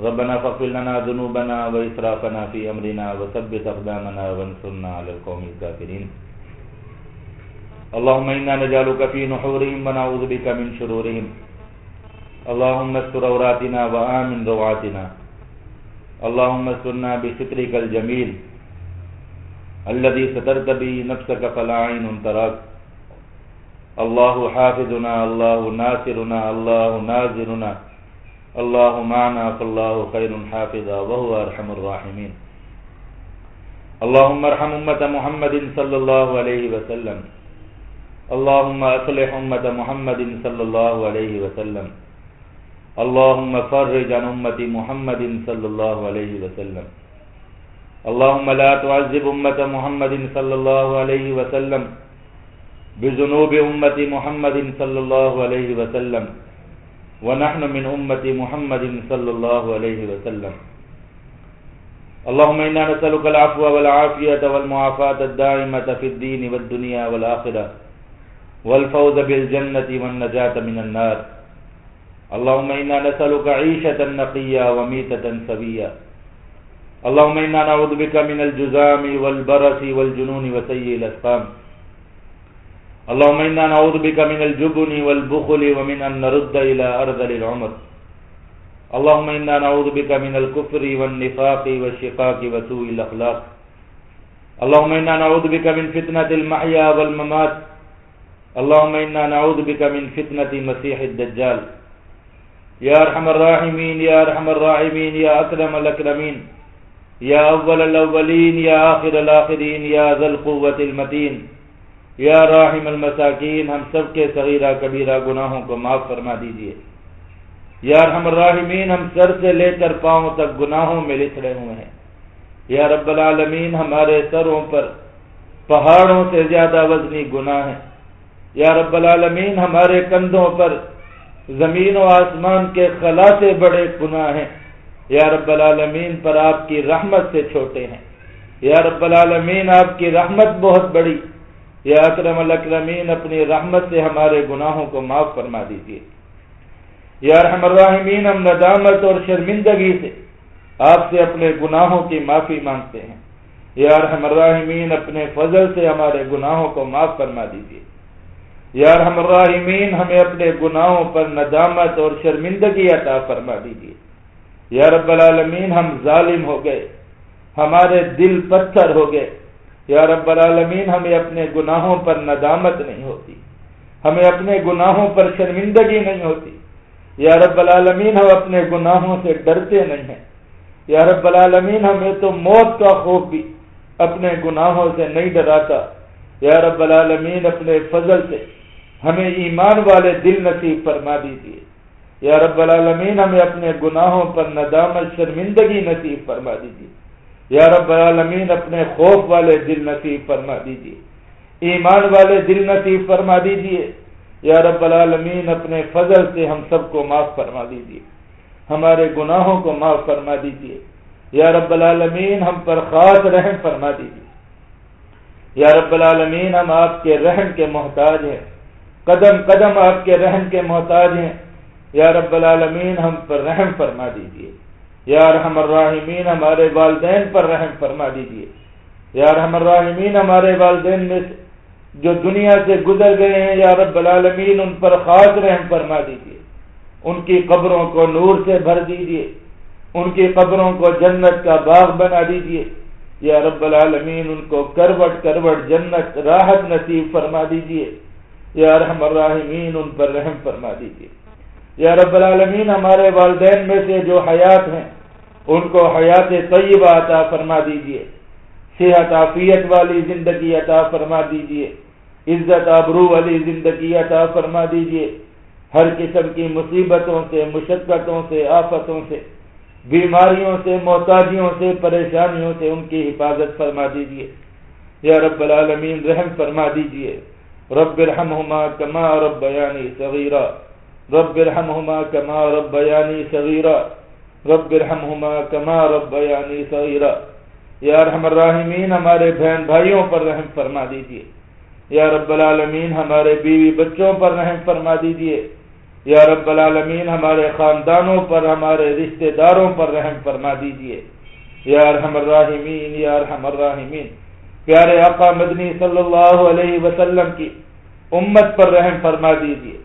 ربنا فاغفر لنا ذنوبنا وإسرافنا في أمرنا وثبت أقدامنا وانصرنا على القوم الكافرين. اللهم إنا نجعلك في نحورهم ونعوذ بك من شرورهم. اللهم استر عوراتنا وآمن روعاتنا. اللهم استرنا بسترك الجميل. الذي سترت به نفسك فلا عين تراك. الله حافظنا، الله ناصرنا، الله نازلنا. اللہ معنا فاللہ خیر حافظا وهو ارحم الراحمین. اللهم ارحم امت محمد صلی اللہ علیہ وسلم. اللهم اصلح امت محمد صلی اللہ علیہ وسلم. اللهم فرج عن امت محمد صلی اللہ علیہ وسلم. اللهم لا تعذب امت محمد صلی اللہ علیہ وسلم. بذنوب امت محمد صلی اللہ علیہ وسلم. ونحن من أمة محمد صلى الله عليه وسلم. اللهم إنا نسألك العفو والعافية والمعافاة الدائمة في الدين والدنيا والآخرة، والفوز بالجنة والنجاة من النار. اللهم إنا نسألك عيشة نقية وميتة سوية. اللهم إنا نعوذ بك من الجزام والبرس والجنون وسيء الأسقام. اللهم إنا نعوذ بك من الجبن والبخل ومن أن نرد إلى أرض العمر اللهم إنا نعوذ بك من الكفر والنفاق والشقاق وسوء الأخلاق. اللهم إنا نعوذ بك من فتنة المحيا والممات. اللهم إنا نعوذ بك من فتنة مسيح الدجال. يا أرحم الراحمين يا أرحم الراحمين يا أكرم الأكرمين. يا أول الأولين يا آخر الآخرين يا ذا القوة المتين. یا راحم المساکین، ہم سب کے صغیرہ کبیرہ گناہوں کو معاف فرما دیجیے۔ یا رحم الراحمین، ہم سر سے لے کر پاؤں تک گناہوں میں لچڑے ہوئے ہیں۔ یا رب العالمین، ہمارے سروں پر پہاڑوں سے زیادہ وزنی گناہ ہیں۔ یا رب العالمین، ہمارے کندھوں پر زمین و آسمان کے خلا سے بڑے گناہ ہیں۔ یا رب العالمین، پر آپ کی رحمت سے چھوٹے ہیں۔ یا رب العالمین، آپ کی رحمت بہت بڑی۔ یا اکرم الاکرمین، اپنی رحمت سے ہمارے گناہوں کو معاف فرما دیجیے یا رحم الراحمین، ہم ندامت اور شرمندگی سے آپ سے اپنے گناہوں کی معافی مانگتے ہیں۔ یا رحم الراحمین، اپنے فضل سے ہمارے گناہوں کو معاف فرما دیجیے یا رحم الراحمین، ہمیں اپنے گناہوں پر ندامت اور شرمندگی عطا فرما دیجیے یا رب العالمین، ہم ظالم ہو گئے، ہمارے دل پتھر ہو گئے۔ یا رب العالمین، ہمیں اپنے گناہوں پر ندامت نہیں ہوتی۔ ہمیں اپنے گناہوں پر شرمندگی نہیں ہوتی۔ یا رب العالمین، ہم اپنے گناہوں سے ڈرتے نہیں ہیں۔ یا رب العالمین، ہمیں تو موت کا خوف بھی اپنے گناہوں سے نہیں ڈراتا۔ یا رب العالمین، اپنے فضل سے ہمیں ایمان والے دل نصیب فرما دیجیے یا رب العالمین، ہمیں اپنے گناہوں پر ندامت، شرمندگی نصیب فرما دیجیے یا رب العالمین، اپنے خوف والے دل نصیب فرما دیجیے ایمان والے دل نصیب فرما دیجیے یا رب العالمین، اپنے فضل سے ہم سب کو معاف فرما دیجیے ہمارے گناہوں کو معاف فرما دیجیے یا رب العالمین، ہم پر خاص رحم فرما دیجیے یا رب العالمین، ہم آپ کے رحم کے محتاج ہیں۔ قدم قدم آپ کے رحم کے محتاج ہیں۔ یا رب العالمین، ہم پر رحم فرما دیجیے یا رحم الراحمین، ہمارے والدین پر رحم فرما دیجیے یا رحم الراحمین، ہمارے والدین میں جو دنیا سے گزر گئے ہیں، یا رب العالمین، ان پر خاص رحم فرما دیجیے ان کی قبروں کو نور سے بھر دیجیے ان کی قبروں کو جنت کا باغ بنا دیجیے یا رب العالمین، ان کو کروٹ کروٹ جنت، راحت نصیب فرما دیجیے یا رحم الراحمین، ان پر رحم فرما دیجیے یا رب العالمین، ہمارے والدین میں سے جو حیات ہیں، ان کو حیات طیبہ عطا فرما دیجیے صحت، عافیت والی زندگی عطا فرما دیجیے عزت، آبرو والی زندگی عطا فرما دیجیے ہر قسم کی مصیبتوں سے، مشقتوں سے، آفتوں سے، بیماریوں سے، محتاجیوں سے، پریشانیوں سے ان کی حفاظت فرما دیجیے یا رب العالمین، رحم فرما دیجیے رب الرحمہ کما رب بیانی صغیرہ رب الرحمہ کما رب بیانی صغیرہ رب الرحمہ کما رب بیانی صغیرہ یا رحم الراحمین، ہمارے بہن بھائیوں پر رحم فرما دیجیے یا رب العالمین، ہمارے بیوی بچوں پر رحم فرما دیجیے یا رب العالمین، ہمارے خاندانوں پر، ہمارے رشتہ داروں پر رحم فرما دیجیے یا رحم الراحمین، یا رحم الراحمین. پیارے آقا مدنی صلی اللہ علیہ وسلم کی امت پر رحم فرما دیجیے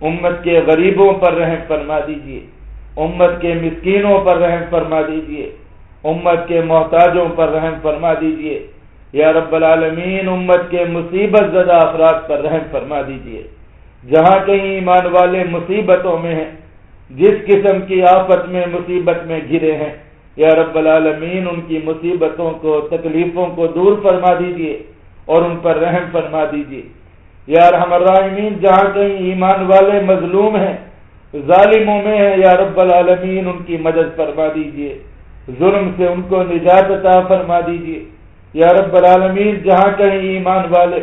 امت کے غریبوں پر رحم فرما دیجیے امت کے مسکینوں پر رحم فرما دیجیے امت کے محتاجوں پر رحم فرما دیجیے یا رب العالمین، امت کے مصیبت زدہ افراد پر رحم فرما دیجیے جہاں کہیں ایمان والے مصیبتوں میں ہیں، جس قسم کی آفت میں، مصیبت میں گرے ہیں، یا رب العالمین، ان کی مصیبتوں کو، تکلیفوں کو دور فرما دیجیے اور ان پر رحم فرما دیجیے یا رحم الرحمین جہاں کہیں ایمان والے مظلوم ہیں، ظالموں میں ہیں، یا رب العالمین ان کی مدد فرما دیجیے ظلم سے ان کو نجات عطا فرما دیجیے یا رب العالمین جہاں کہیں ایمان والے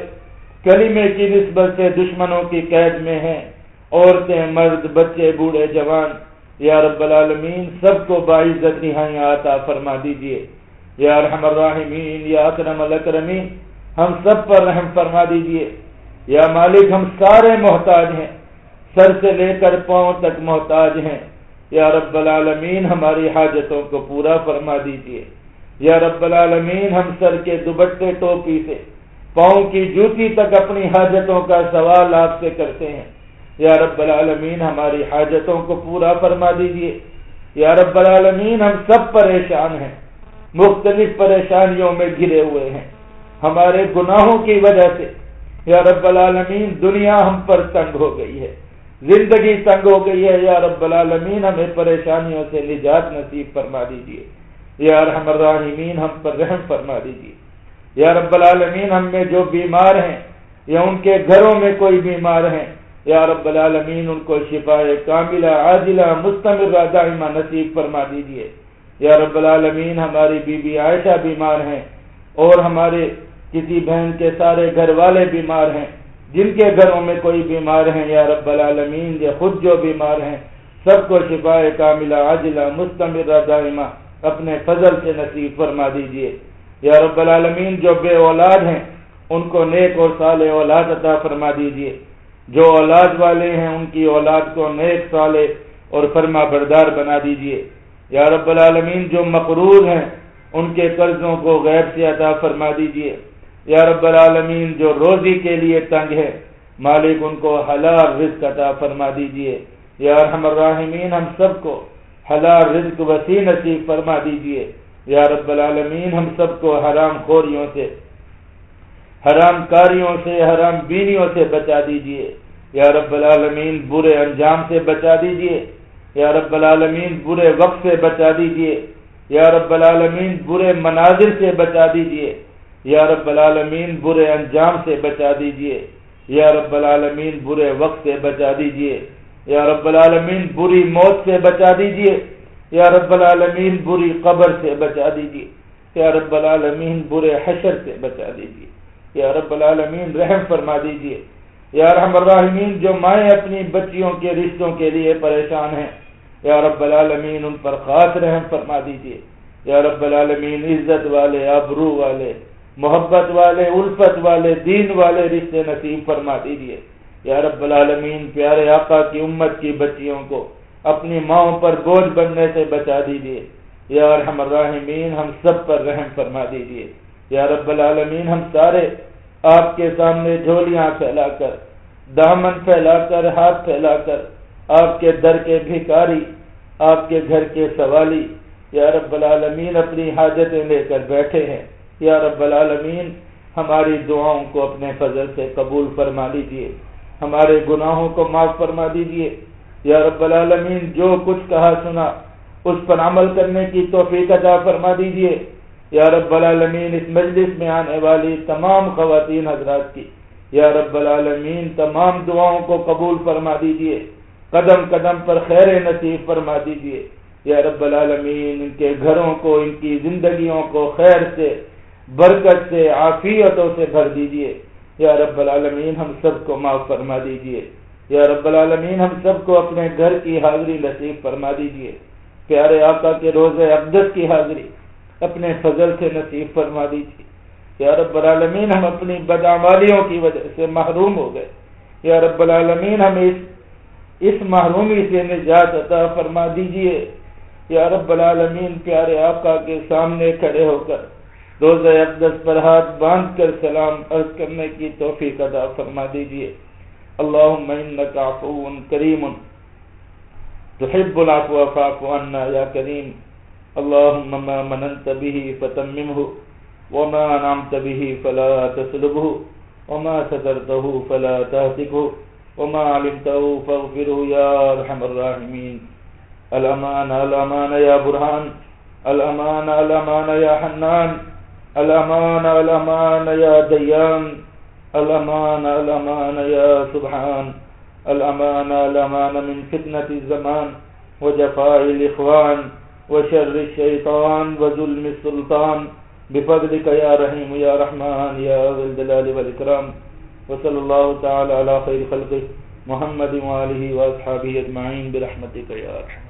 کلمے کی نسبت سے دشمنوں کی قید میں ہیں، عورتیں، مرد، بچے، بوڑھے، جوان، یا رب العالمین سب کو باعزت نہایاں عطا فرما دیجیے یا رحم الراحمین، یا اکرم الاکرمین، ہم سب پر رحم فرما دیجیے یا مالک ہم سارے محتاج ہیں، سر سے لے کر پاؤں تک محتاج ہیں۔ یا رب العالمین ہماری حاجتوں کو پورا فرما دیجیے یا رب العالمین ہم سر کے دوبٹے ٹوپی سے، پاؤں کی جوتی تک اپنی حاجتوں کا سوال آپ سے کرتے ہیں۔ یا رب العالمین ہماری حاجتوں کو پورا فرما دیجیے یا رب العالمین ہم سب پریشان ہیں، مختلف پریشانیوں میں گرے ہوئے ہیں۔ ہمارے گناہوں کی وجہ سے یا رب العالمین، دنیا ہم پر تنگ ہو گئی ہے۔ زندگی تنگ ہو گئی ہے، یا رب العالمین، ہمیں پریشانیوں سے نجات نصیب فرما دیجیے یا رحم الراحمین، ہم پر رحم فرما دیجیے یا رب العالمین، ہم میں جو بیمار ہیں، یا ان کے گھروں میں کوئی بیمار ہیں، یا رب العالمین، ان کو شفا کاملہ، عاجلہ مستمر دائمہ نصیب فرما دیجیے یا رب العالمین، ہماری بی بی عائشہ بیمار ہیں اور ہمارے کسی بہن کے سارے گھر والے بیمار ہیں، جن کے گھروں میں کوئی بیمار ہیں، یا رب العالمین، یا خود جو بیمار ہیں، سب کو شفا کاملہ، عاجلہ مستمر دائمہ، اپنے فضل سے نصیب فرما دیجیے یا رب العالمین، جو بے اولاد ہیں، ان کو نیک اور سال اولاد عطا فرما دیجیے جو اولاد والے ہیں، ان کی اولاد کو نیک سال اور فرما بردار بنا دیجیے یا رب العالمین، جو مقرور ہیں، ان کے قرضوں کو غیر سے عطا فرما دیجیے یا رب العالمین، جو روزی کے لیے تنگ ہے، مالک ان کو حلال رزق عطا فرما دیجیے یا رحم الراحمین، ہم سب کو حلال رزق وسیع نصیب فرما دیجیے۔ یا رب العالمین، ہم سب کو حرام خوریوں سے، حرام کاریوں سے، حرام بینیوں سے بچا دیجیے۔ یا رب العالمین، برے انجام سے بچا دیجیے۔ یا رب العالمین، برے وقت سے بچا دیجیے۔ یا رب العالمین، برے مناظر سے بچا دیجیے۔ یا رب العالمین برے انجام سے بچا دیجیے۔ یا رب العالمین برے وقت سے بچا دیجیے۔ یا رب العالمین بری موت سے بچا دیجیے۔ یا رب العالمین بری قبر سے بچا دیجیے۔ یا رب العالمین برے حشر سے بچا دیجیے۔ یا رب العالمین رحم فرما دیجیے۔ یا رحم الرحمین جو مائیں اپنی بچیوں کے رشتوں کے لیے پریشان ہیں۔ یا رب العالمین ان پر خاص رحم فرما دیجیے۔ یا رب العالمین عزت والے ابرو والے محبت والے، الفت والے، دین والے رشتے نصیب فرما دیجیے۔ یا رب العالمین، پیارے آقا کی امت کی بچیوں کو اپنی ماؤں پر بوجھ بننے سے بچا دیجیے۔ یا رحم الراحمین، ہم سب پر رحم فرما دیجیے۔ یا رب العالمین، ہم سارے آپ کے سامنے جھولیاں پھیلا کر، دامن پھیلا کر، ہاتھ پھیلا کر، آپ کے در کے بھکاری، آپ کے گھر کے سوالی، یا رب العالمین اپنی حاجتیں لے کر بیٹھے ہیں۔ یا رب العالمین، ہماری دعاؤں کو اپنے فضل سے قبول فرما لیجیے ہمارے گناہوں کو معاف فرما دیجیے یا رب العالمین، جو کچھ کہا سنا، اس پر عمل کرنے کی توفیق عطا فرما دیجیے یا رب العالمین، اس مجلس میں آنے والی تمام خواتین حضرات کی، یا رب العالمین، تمام دعاؤں کو قبول فرما دیجیے قدم قدم پر خیر نصیب فرما دیجیے یا رب العالمین، ان کے گھروں کو، ان کی زندگیوں کو خیر سے برکت سے، عافیتوں سے بھر دیجیے یا رب العالمین، ہم سب کو معاف فرما دیجیے یا رب العالمین، ہم سب کو اپنے گھر کی حاضری نصیب فرما دیجیے پیارے آقا کے روز عبدت کی حاضری اپنے فضل سے نصیب فرما دیجیے یا رب العالمین، ہم اپنی بدعمالیوں کی وجہ سے محروم ہو گئے۔ یا رب العالمین، ہم اس اس محرومی سے نجات عطا فرما دیجیے یا رب العالمین، پیارے آقا کے سامنے کھڑے ہو کر روز اقدس پر ہاتھ باندھ کر سلام عرض کرنے کی توفیق ادا فرما دیجیے اللہم انکا عفو کریم تحب العفو فاعف عنا یا کریم۔ اللہم ما مننت به فتممه وما نعمت به فلا تسلبه وما سترته فلا تهتكه وما علمته فاغفره يا رحم الراحمين الامان الامان يا برهان الامان الامان يا حنان۔ الامان الامان يا ديان. الامان الامان يا سبحان. الامان الامان من فتنة الزمان وجفاء الاخوان وشر الشيطان وظلم السلطان. بفضلك يا رحيم، يا رحمن، يا ذي الجلال والاكرام وصلى الله تعالى على خير خلقه محمد وآله وأصحابه أجمعين. برحمتك يا رحمن